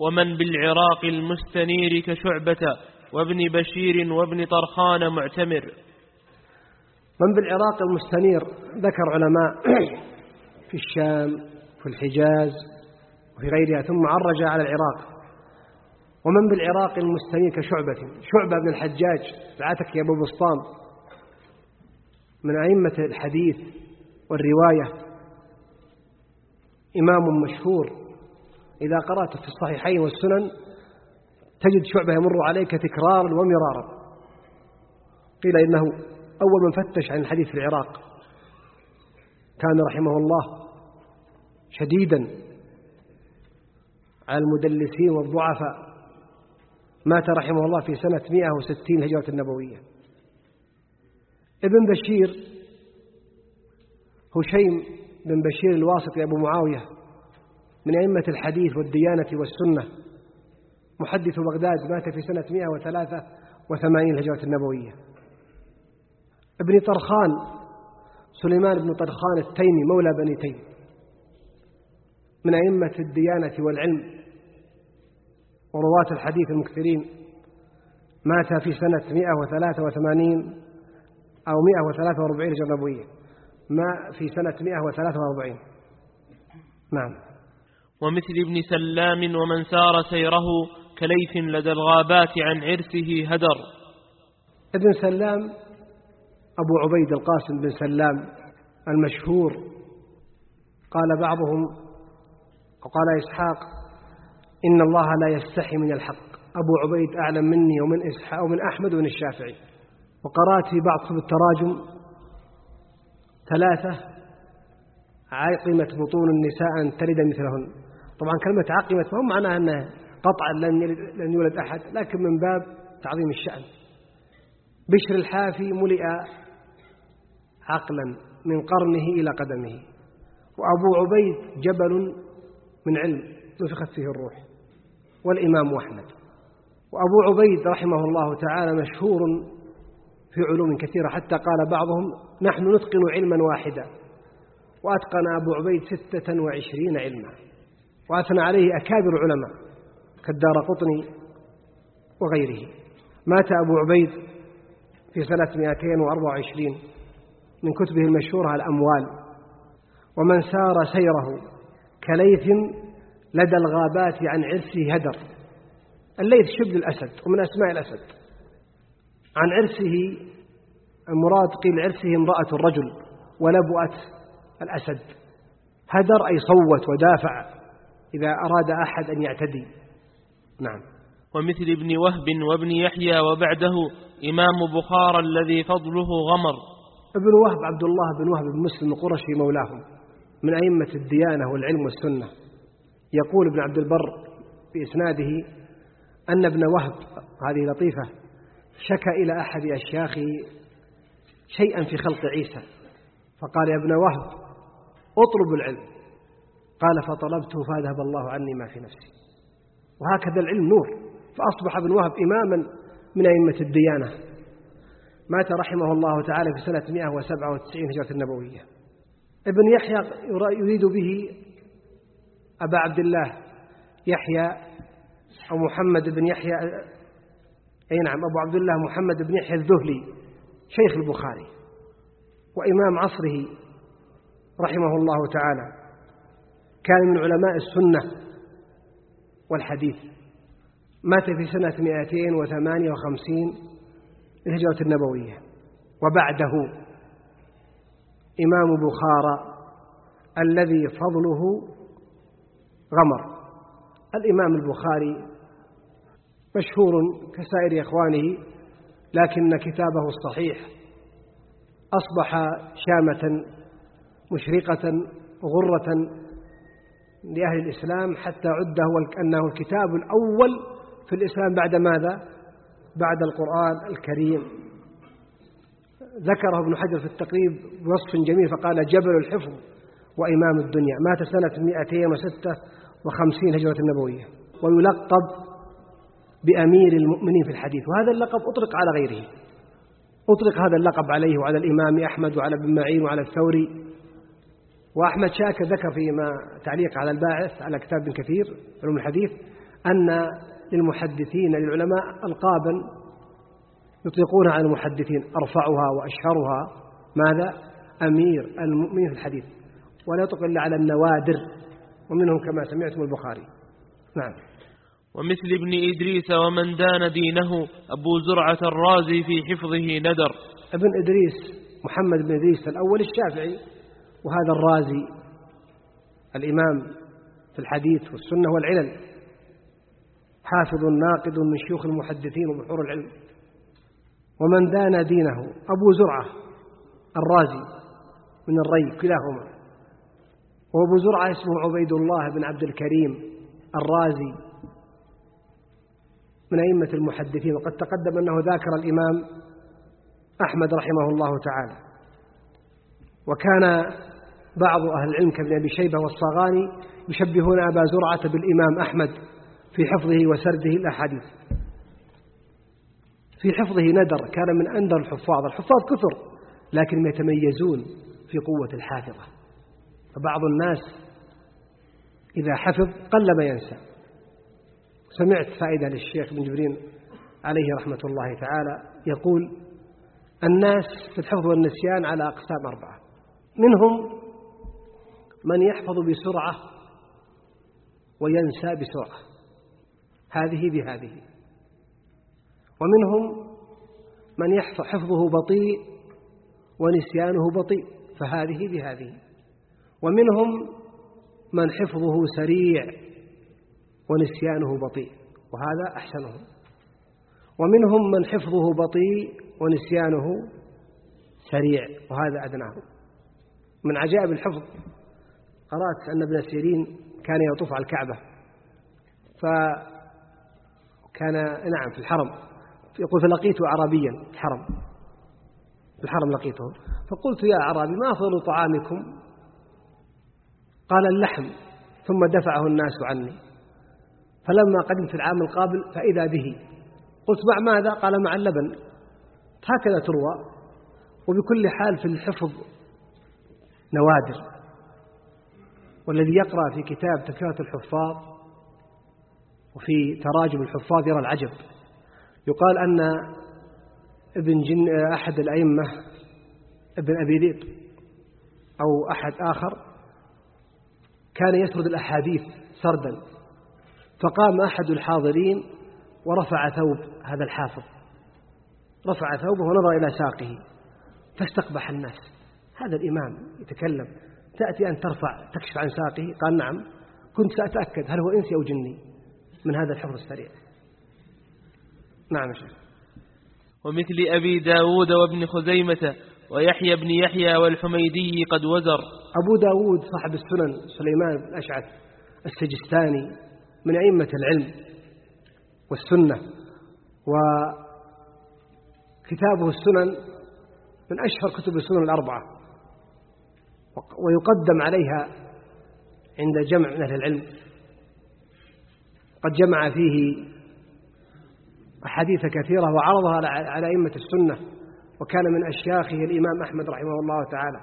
ومن بالعراق المستنير كشعبة وابن بشير وابن طرخان معتمر. من بالعراق المستنير ذكر علماء في الشام في الحجاز وفي غيرها ثم عرج على العراق. ومن بالعراق المستنير كشعبة شعبة بن الحجاج العتكي أبو بسطام. من أئمة الحديث والرواية إمام مشهور. إذا قرأت في الصحيحين والسنن تجد شعبة يمر عليك تكرارا ومرارا. قيل إنه أول من فتش عن الحديث في العراق. كان رحمه الله شديدا على المدلسين والضعفاء. مات رحمه الله في سنة 160 هجرة النبوية. ابن بشير هشيم بن بشير الواسطي أبو معاوية من أئمة الحديث والديانة والسنة محدث بغداد مات في سنة 183 الهجرة النبوية. ابن طرخان سليمان بن طرخان التيمي مولى بني تيم. من أئمة الديانة والعلم ورواة الحديث المكثرين مات في سنة 183 أو 143 هجرة نبوية ما في سنة 143 نعم. ومثل ابن سلام ومن سار سيره كليث لدى الغابات عن عرسه هدر. ابن سلام أبو عبيد القاسم بن سلام المشهور. قال بعضهم وقال إسحاق إن الله لا يستحي من الحق. أبو عبيد أعلم مني ومن إسحاق ومن أحمد ومن الشافعي. وقرأت في بعض كتب التراجم ثلاثة عقمت بطون النساء أن تلد مثلهن. طبعا كلمة عقمت ما هو معناها أنه قطعا لن يولد أحد لكن من باب تعظيم الشأن. بشر الحافي ملئ عقلا من قرنه إلى قدمه. وأبو عبيد جبل من علم نفخت فيه الروح والإمام أحمد. وأبو عبيد رحمه الله تعالى مشهور في علوم كثيرة حتى قال بعضهم نحن نتقن علما واحدا. وأتقن أبو عبيد ستة وعشرين علما. وأثنى عليه أكابر العلماء كالدار قطني وغيره. مات أبو عبيد في سنة 224 من كتبه المشهورة الأموال. ومن سار سيره كليث لدى الغابات عن عرسه هدر. الليث شبل الأسد ومن أسماء الأسد. عن عرسه المراد قيل عرسه امرأة الرجل ولبؤة الأسد. هدر أي صوت ودافع إذا أراد أحد أن يعتدي. نعم. ومثل ابن وهب وابن يحيى وبعده إمام بخارى الذي فضله غمر. ابن وهب عبد الله بن وهب بن مسلم القرشي مولاهم من أئمة الديانة والعلم والسنة. يقول ابن عبد البر بإسناده أن ابن وهب هذه لطيفة شكى إلى أحد أشياخه شيئا في خلق عيسى. فقال يا ابن وهب اطلب العلم. قال فطلبته فأذهب الله عني ما في نفسي. وهكذا العلم نور. فأصبح ابن وهب إماما من أئمة الديانة. مات رحمه الله تعالى في سنة 197 هجرة النبوية. ابن يحيى يريد به أبا عبد الله يحيى أو محمد بن يحيى. أي نعم أبو عبد الله محمد بن يحيى الذهلي شيخ البخاري وإمام عصره رحمه الله تعالى. كان من علماء السنة والحديث. مات في سنة 258 الهجرة النبوية وبعده إمام بخارى الذي فضله غمر الإمام البخاري مشهور كسائر إخوانه لكن كتابه الصحيح أصبح شامة مشرقة غرة لأهل الإسلام حتى عد هو أنه الكتاب الأول في الإسلام بعد ماذا؟ بعد القرآن الكريم. ذكره ابن حجر في التقريب بوصف جميل فقال جبل الحفظ وإمام الدنيا. مات سنة 256 هجرة النبوية ويلقب بأمير المؤمنين في الحديث. وهذا اللقب أطلق على غيره. أطلق هذا اللقب عليه وعلى الإمام أحمد وعلى ابن معين وعلى الثوري. وأحمد شاكر ذكر فيما تعليق على الباعث على كتاب كثير علوم الحديث أن للمحدثين للعلماء ألقابا يطلقونها على المحدثين أرفعها وأشهرها. ماذا؟ أمير المؤمنين في الحديث. ولا يطلق إلا على النوادر ومنهم كما سمعتم البخاري. نعم. ومثل ابن إدريس ومن دان دينه أبو زرعة الرازي في حفظه ندر. ابن إدريس محمد بن إدريس الأول الشافعي وهذا الرازي الإمام في الحديث والسنة والعلل. حافظ ناقد من شيوخ المحدثين وبحور العلم. ومن دان دينه أبو زرعة الرازي من الري كلاهما. وأبو زرعة اسمه عبيد الله بن عبد الكريم الرازي من أئمة المحدثين. وقد تقدم أنه ذاكر الإمام أحمد رحمه الله تعالى. وكان بعض أهل العلم كابن أبي شيبة والصغاني يشبهون أبا زرعة بالإمام أحمد في حفظه وسرده الأحاديث. في حفظه ندر كان من أندر الحفاظ. الحفاظ كثر لكن يتميزون في قوة الحافظة. فبعض الناس إذا حفظ قل ما ينسى. سمعت فائدة للشيخ بن جبرين عليه رحمة الله تعالى يقول الناس في الحفظ والنسيان على أقسام أربعة. منهم من يحفظ بسرعة وينسى بسرعة. هذه بهذه. ومنهم من حفظه بطيء ونسيانه بطيء فهذه بهذه. ومنهم من حفظه سريع ونسيانه بطيء وهذا أحسنهم. ومنهم من حفظه بطيء ونسيانه سريع وهذا أدناه من عجائب الحفظ قرأت أن ابن سيرين كان يطوف على الكعبة. فكان نعم في الحرم. يقول فلقيت أعرابيا في الحرم. في الحرم لقيته فقلت يا أعرابي ما أفضل طعامكم؟ قال اللحم. ثم دفعه الناس عني. فلما قدمت العام القابل فإذا به. قلت مع ماذا؟ قال مع اللبن. هكذا تروى. وبكل حال في الحفظ نوادر. والذي يقرأ في كتاب تذكرة الحفاظ وفي تراجم الحفاظ يرى العجب. يقال أن ابن جن أحد الأئمة ابن أبي ذئب أو أحد آخر كان يسرد الأحاديث سردا فقام أحد الحاضرين ورفع ثوب هذا الحافظ. رفع ثوبه ونظر إلى ساقه فاستقبح الناس. هذا الإمام يتكلم تأتي أن ترفع تكشف عن ساقه؟ قال نعم. كنت سأتأكد هل هو إنسي أو جني. من هذا الحفظ السريع. نعم شيخ. ومثل أبي داود وابن خزيمة ويحيى بن يحيى والحميدي قد وزر. أبو داود صاحب السنن سليمان بن الأشعث السجستاني من أئمة العلم والسنة وكتابه السنن من أشهر كتب السنن الأربعة ويقدم عليها عند جمع من أهل العلم. قد جمع فيه أحاديث كثيرة وعرضها على أئمة السنة وكان من أشياخه الإمام أحمد رحمه الله تعالى.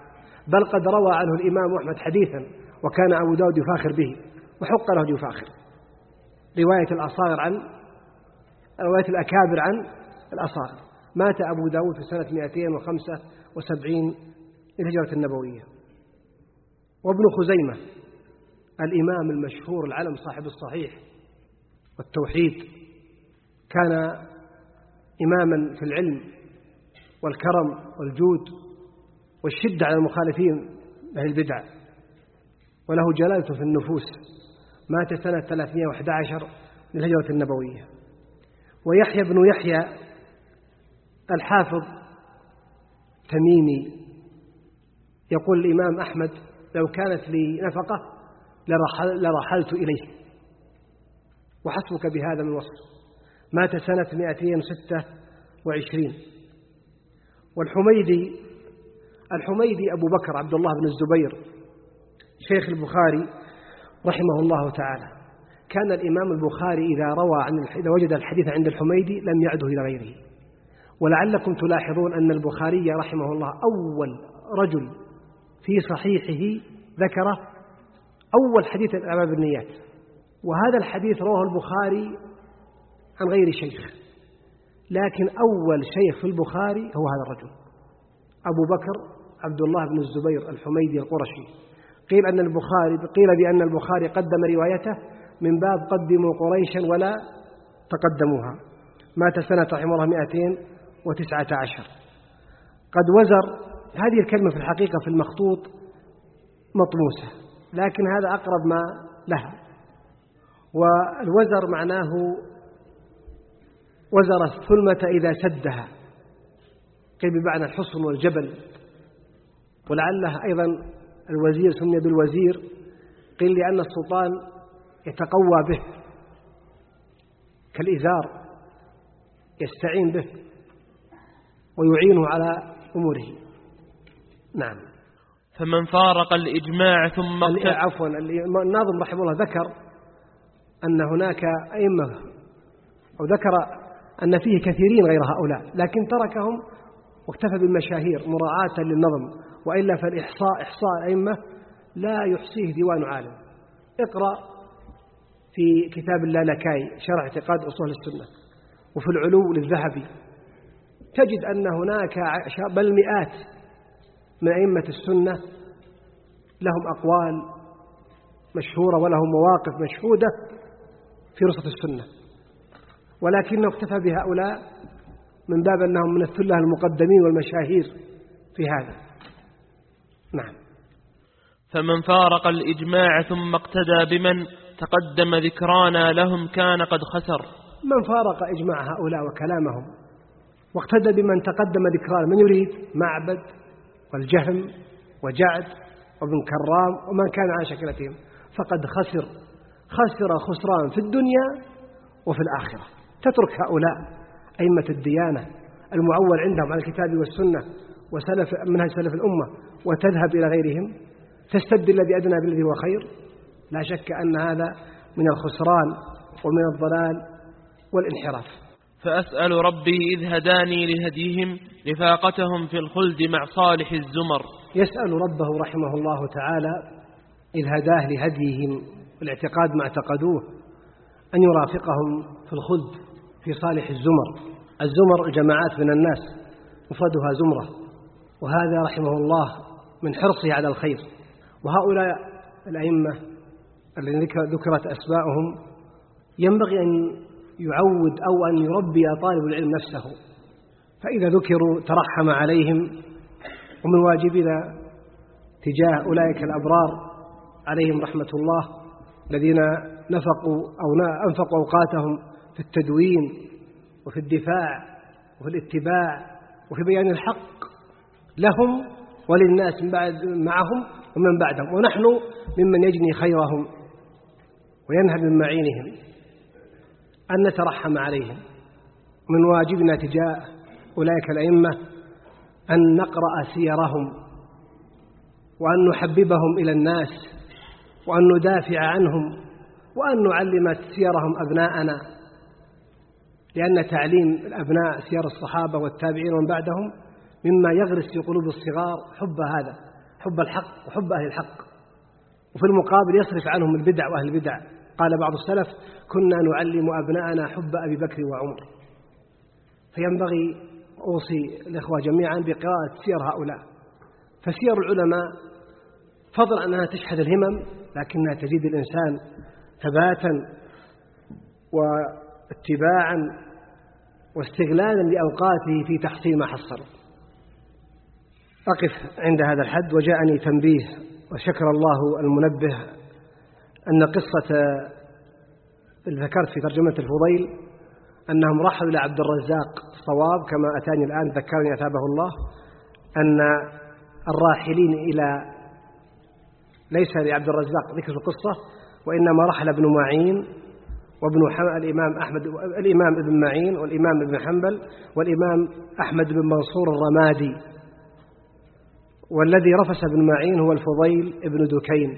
بل قد روى عنه الإمام أحمد حديثا وكان أبو داود يفاخر به وحق له يفاخر. رواية الأصاغر عن رواية الأكابر عن الأصاغر. مات أبو داود في سنة 275 للهجرة النبوية. وابن خزيمة الإمام المشهور العلم صاحب الصحيح والتوحيد كان إماما في العلم والكرم والجود والشدة على المخالفين أهل البدع وله جلالته في النفوس مات سنة 311 للهجرة النبوية. ويحيى بن يحيى الحافظ تميمي يقول الإمام أحمد لو كانت لي نفقة لرحل لرحلت إليه. وحسبك بهذا من وصف. مات سنة 226 والحميدي الحميدي أبو بكر عبد الله بن الزبير شيخ البخاري رحمه الله تعالى. كان الإمام البخاري إذا روى عن إذا وجد الحديث عند الحميدي لم يعده إلى غيره. ولعلكم تلاحظون أن البخاري رحمه الله أول رجل في صحيحه ذكر أول حديث الأعمال بالنيات وهذا الحديث رواه البخاري عن غير شيخ. لكن أول شيخ في البخاري هو هذا الرجل. أبو بكر عبد الله بن الزبير الحميدي القرشي. قيل أن البخاري قيل بأن البخاري قدم روايته من باب قدموا قريشا ولا تقدموها. مات سنة رحمه الله 219 قد وزر هذه الكلمة في الحقيقة في المخطوط مطموسة. لكن هذا أقرب ما لها. والوزر معناه وزر الثلمة إذا سدها قيل بمعنى الحصن والجبل ولعله أيضا الوزير سمي بالوزير قيل لأن السلطان يتقوى به كالإزار يستعين به ويعينه على أموره. نعم. فمن فارق الإجماع ثم عفوا الناظم رحمه الله ذكر أن هناك أئمة أو ذكر أن فيه كثيرين غير هؤلاء لكن تركهم واكتفى بالمشاهير مراعاة للنظم وإلا فالإحصاء إحصاء الأئمة لا يحصيه ديوان عالم. اقرأ في كتاب اللالكاي شرح اعتقاد أصول السنة وفي العلو للذهبي تجد أن هناك بل مئات من أئمة السنة لهم أقوال مشهورة ولهم مواقف مشهودة في رصة السنة. ولكنه اكتفى بهؤلاء من باب أنهم من الثلة المقدمين والمشاهير في هذا. نعم. فمن فارق الإجماع ثم اقتدى بمن تقدم ذكرانا لهم كان قد خسر. من فارق إجماع هؤلاء وكلامهم واقتدى بمن تقدم ذكرانا من يريد معبد والجهم وجعد وابن كرام ومن كان على شكلتهم فقد خسر. خسر خسران في الدنيا وفي الآخرة. تترك هؤلاء أئمة الديانة المعول عندهم على الكتاب والسنة وسلف منهج سلف الأمة وتذهب إلى غيرهم تستبدل الذي أدنى بالذي هو خير. لا شك أن هذا من الخسران ومن الضلال والانحراف. فأسأل ربي إذ هداني لهديهم رفاقتهم في الخلد مع صالح الزمر. يسأل ربه رحمه الله تعالى إذ هداه لهديهم. الاعتقاد ما اعتقدوه أن يرافقهم في الخلد في صالح الزمر. الزمر جماعات من الناس مفردها زمرة. وهذا رحمه الله من حرصه على الخير. وهؤلاء الأئمة الذين ذكرت أسماءهم ينبغي أن يعود أو أن يربي طالب العلم نفسه. فإذا ذكروا ترحم عليهم ومن واجبنا تجاه أولئك الأبرار عليهم رحمة الله. الذين نفقوا أو أنفقوا أوقاتهم في التدوين وفي الدفاع وفي الاتباع وفي بيان الحق لهم وللناس من بعد معهم ومن بعدهم. ونحن ممن يجني خيرهم وينهب من معينهم أن نترحم عليهم. من واجبنا تجاه أولئك الأئمة أن نقرأ سيرهم وأن نحببهم إلى الناس وأن ندافع عنهم وأن نعلم سيرهم أبناءنا لأن تعليم الأبناء سير الصحابة والتابعين ومن بعدهم مما يغرس في قلوب الصغار حب هذا حب الحق وحب أهل الحق. وفي المقابل يصرف عنهم البدع وأهل البدع. قال بعض السلف كنا نعلم أبناءنا حب أبي بكر وعمر. فينبغي أوصي الإخوة جميعا بقراءة سير هؤلاء. فسير العلماء فضل أنها تشحذ الهمم لكنها تزيد الإنسان ثباتا واتباعا واستغلالا لأوقاته في تحصيل ما حصل. أقف عند هذا الحد. وجاءني تنبيه وشكر الله المنبه أن قصة ذكرت في ترجمة الفضيل أنهم رحلوا إلى عبد الرزاق صواب كما أتاني الآن ذكرني أثابه الله أن الراحلين إلى ليس لعبد الرزاق ذكر القصة وإنما رحل ابن معين وابن الإمام أحمد الإمام ابن معين والإمام ابن حنبل والإمام أحمد بن منصور الرمادي. والذي رفس ابن معين هو الفضيل ابن دكين.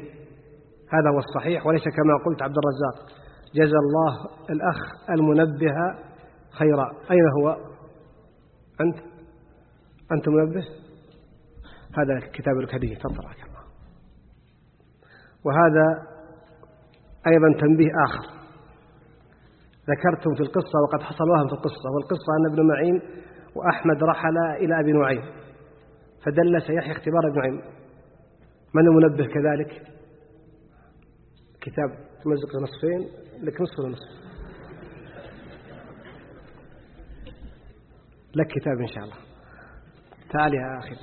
هذا هو الصحيح وليس كما قلت عبد الرزاق. جزى الله الأخ المنبه خيرا. أين هو؟ أنت؟ أنت منبه؟ هذا الكتاب الكريم الله وهذا أيضا تنبيه آخر. ذكرتم في القصة وقد حصل وهم في القصة والقصة أن ابن معين وأحمد رحل إلى أبي نعيم فدلس يحيى اختبار ابن نعيم من المنبه كذلك؟ كتاب تمزق نصفين لك نصف ونصف لك كتاب إن شاء الله. تعال يا أخي.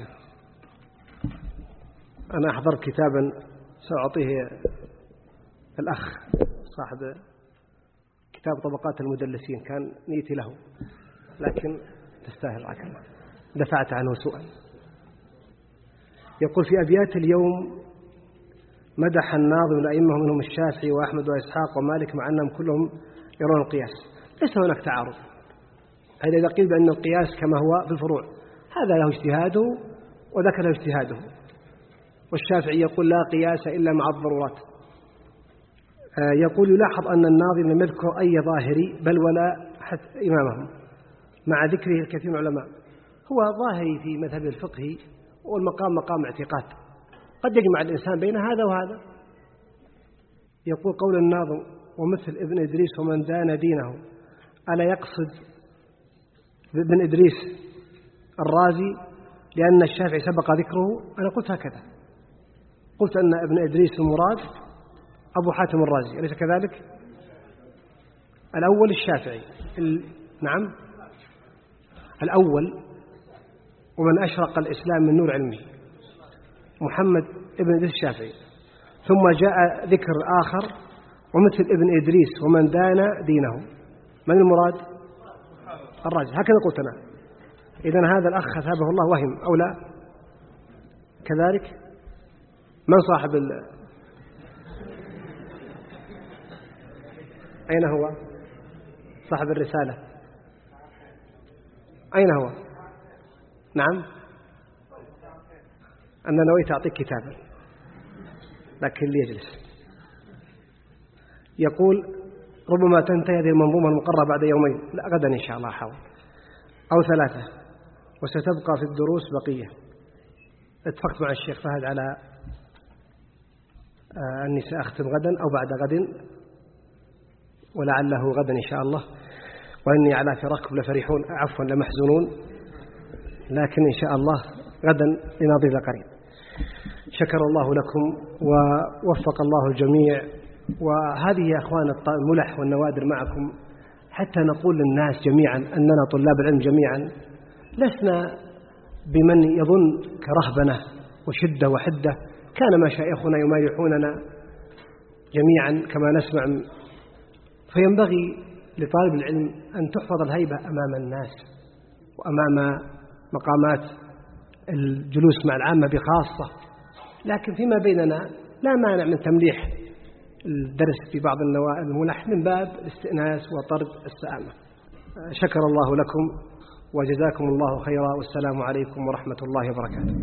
أنا أحضر كتابا سأعطيه الأخ صاحب كتاب طبقات المدلسين كان نيتي له لكن تستاهل عكما دفعت عنه سوءا. يقول في أبيات اليوم مدح الناظم الأئمة منهم الشافعي وأحمد وإسحاق ومالك مع أنهم كلهم يرون القياس. ليس هناك تعارض. هذا إذا قيل بأن القياس كما هو في الفروع هذا له اجتهاده وذاك له اجتهاده. والشافعي يقول لا قياس إلا مع الضرورات. آه، يقول يلاحظ أن الناظم لم يذكر أي ظاهري بل ولا حتى إمامهم مع ذكره الكثير من العلماء. هو ظاهري في مذهب الفقه والمقام مقام اعتقاد. قد يجمع الإنسان بين هذا وهذا. يقول قول الناظم ومثل ابن إدريس ومن دان دينه. ألا يقصد ابن إدريس الرازي لأن الشافعي سبق ذكره؟ أنا قلت هكذا. قلت أن ابن إدريس المراد أبو حاتم الرازي أليس كذلك؟ الأول الشافعي. ال... نعم. الأول ومن أشرق الإسلام من نور علمه محمد ابن إدريس الشافعي. ثم جاء ذكر آخر ومثل ابن إدريس ومن دان دينه. من المراد؟ الراجح هكذا قلت أنا. إذا هذا الأخ أثابه الله وهم أو لا؟ كذلك؟ من صاحب ال... أين هو؟ صاحب الرسالة. أين هو؟ نعم. أنا نويت أعطيك كتابا لكن ليجلس يقول ربما تنتهي هذه المنظومة المقررة بعد يومين. لا غدا إن شاء الله أحاول أو ثلاثة. وستبقى في الدروس بقية. اتفقت مع الشيخ فهد على أني سأختم غدا أو بعد غد ولعله غدا إن شاء الله. وإني على فراقكم لفرحون عفوا لمحزونون. لكن إن شاء الله غدا لناظر قريب. شكر الله لكم ووفق الله الجميع. وهذه يا أخوان الملح والنوادر معكم حتى نقول للناس جميعا أننا طلاب العلم جميعا لسنا بمن يظن كرهبنة وشدة وحدة. كان مشايخنا يمارحوننا جميعا كما نسمع. فينبغي لطالب العلم أن تحفظ الهيبة أمام الناس وأمام مقامات الجلوس مع العامة بخاصة. لكن فيما بيننا لا مانع من تمليح الدرس في بعض الملح من باب الاستئناس وطرد السآمة شكر الله لكم وجزاكم الله خيرا. والسلام عليكم ورحمة الله وبركاته.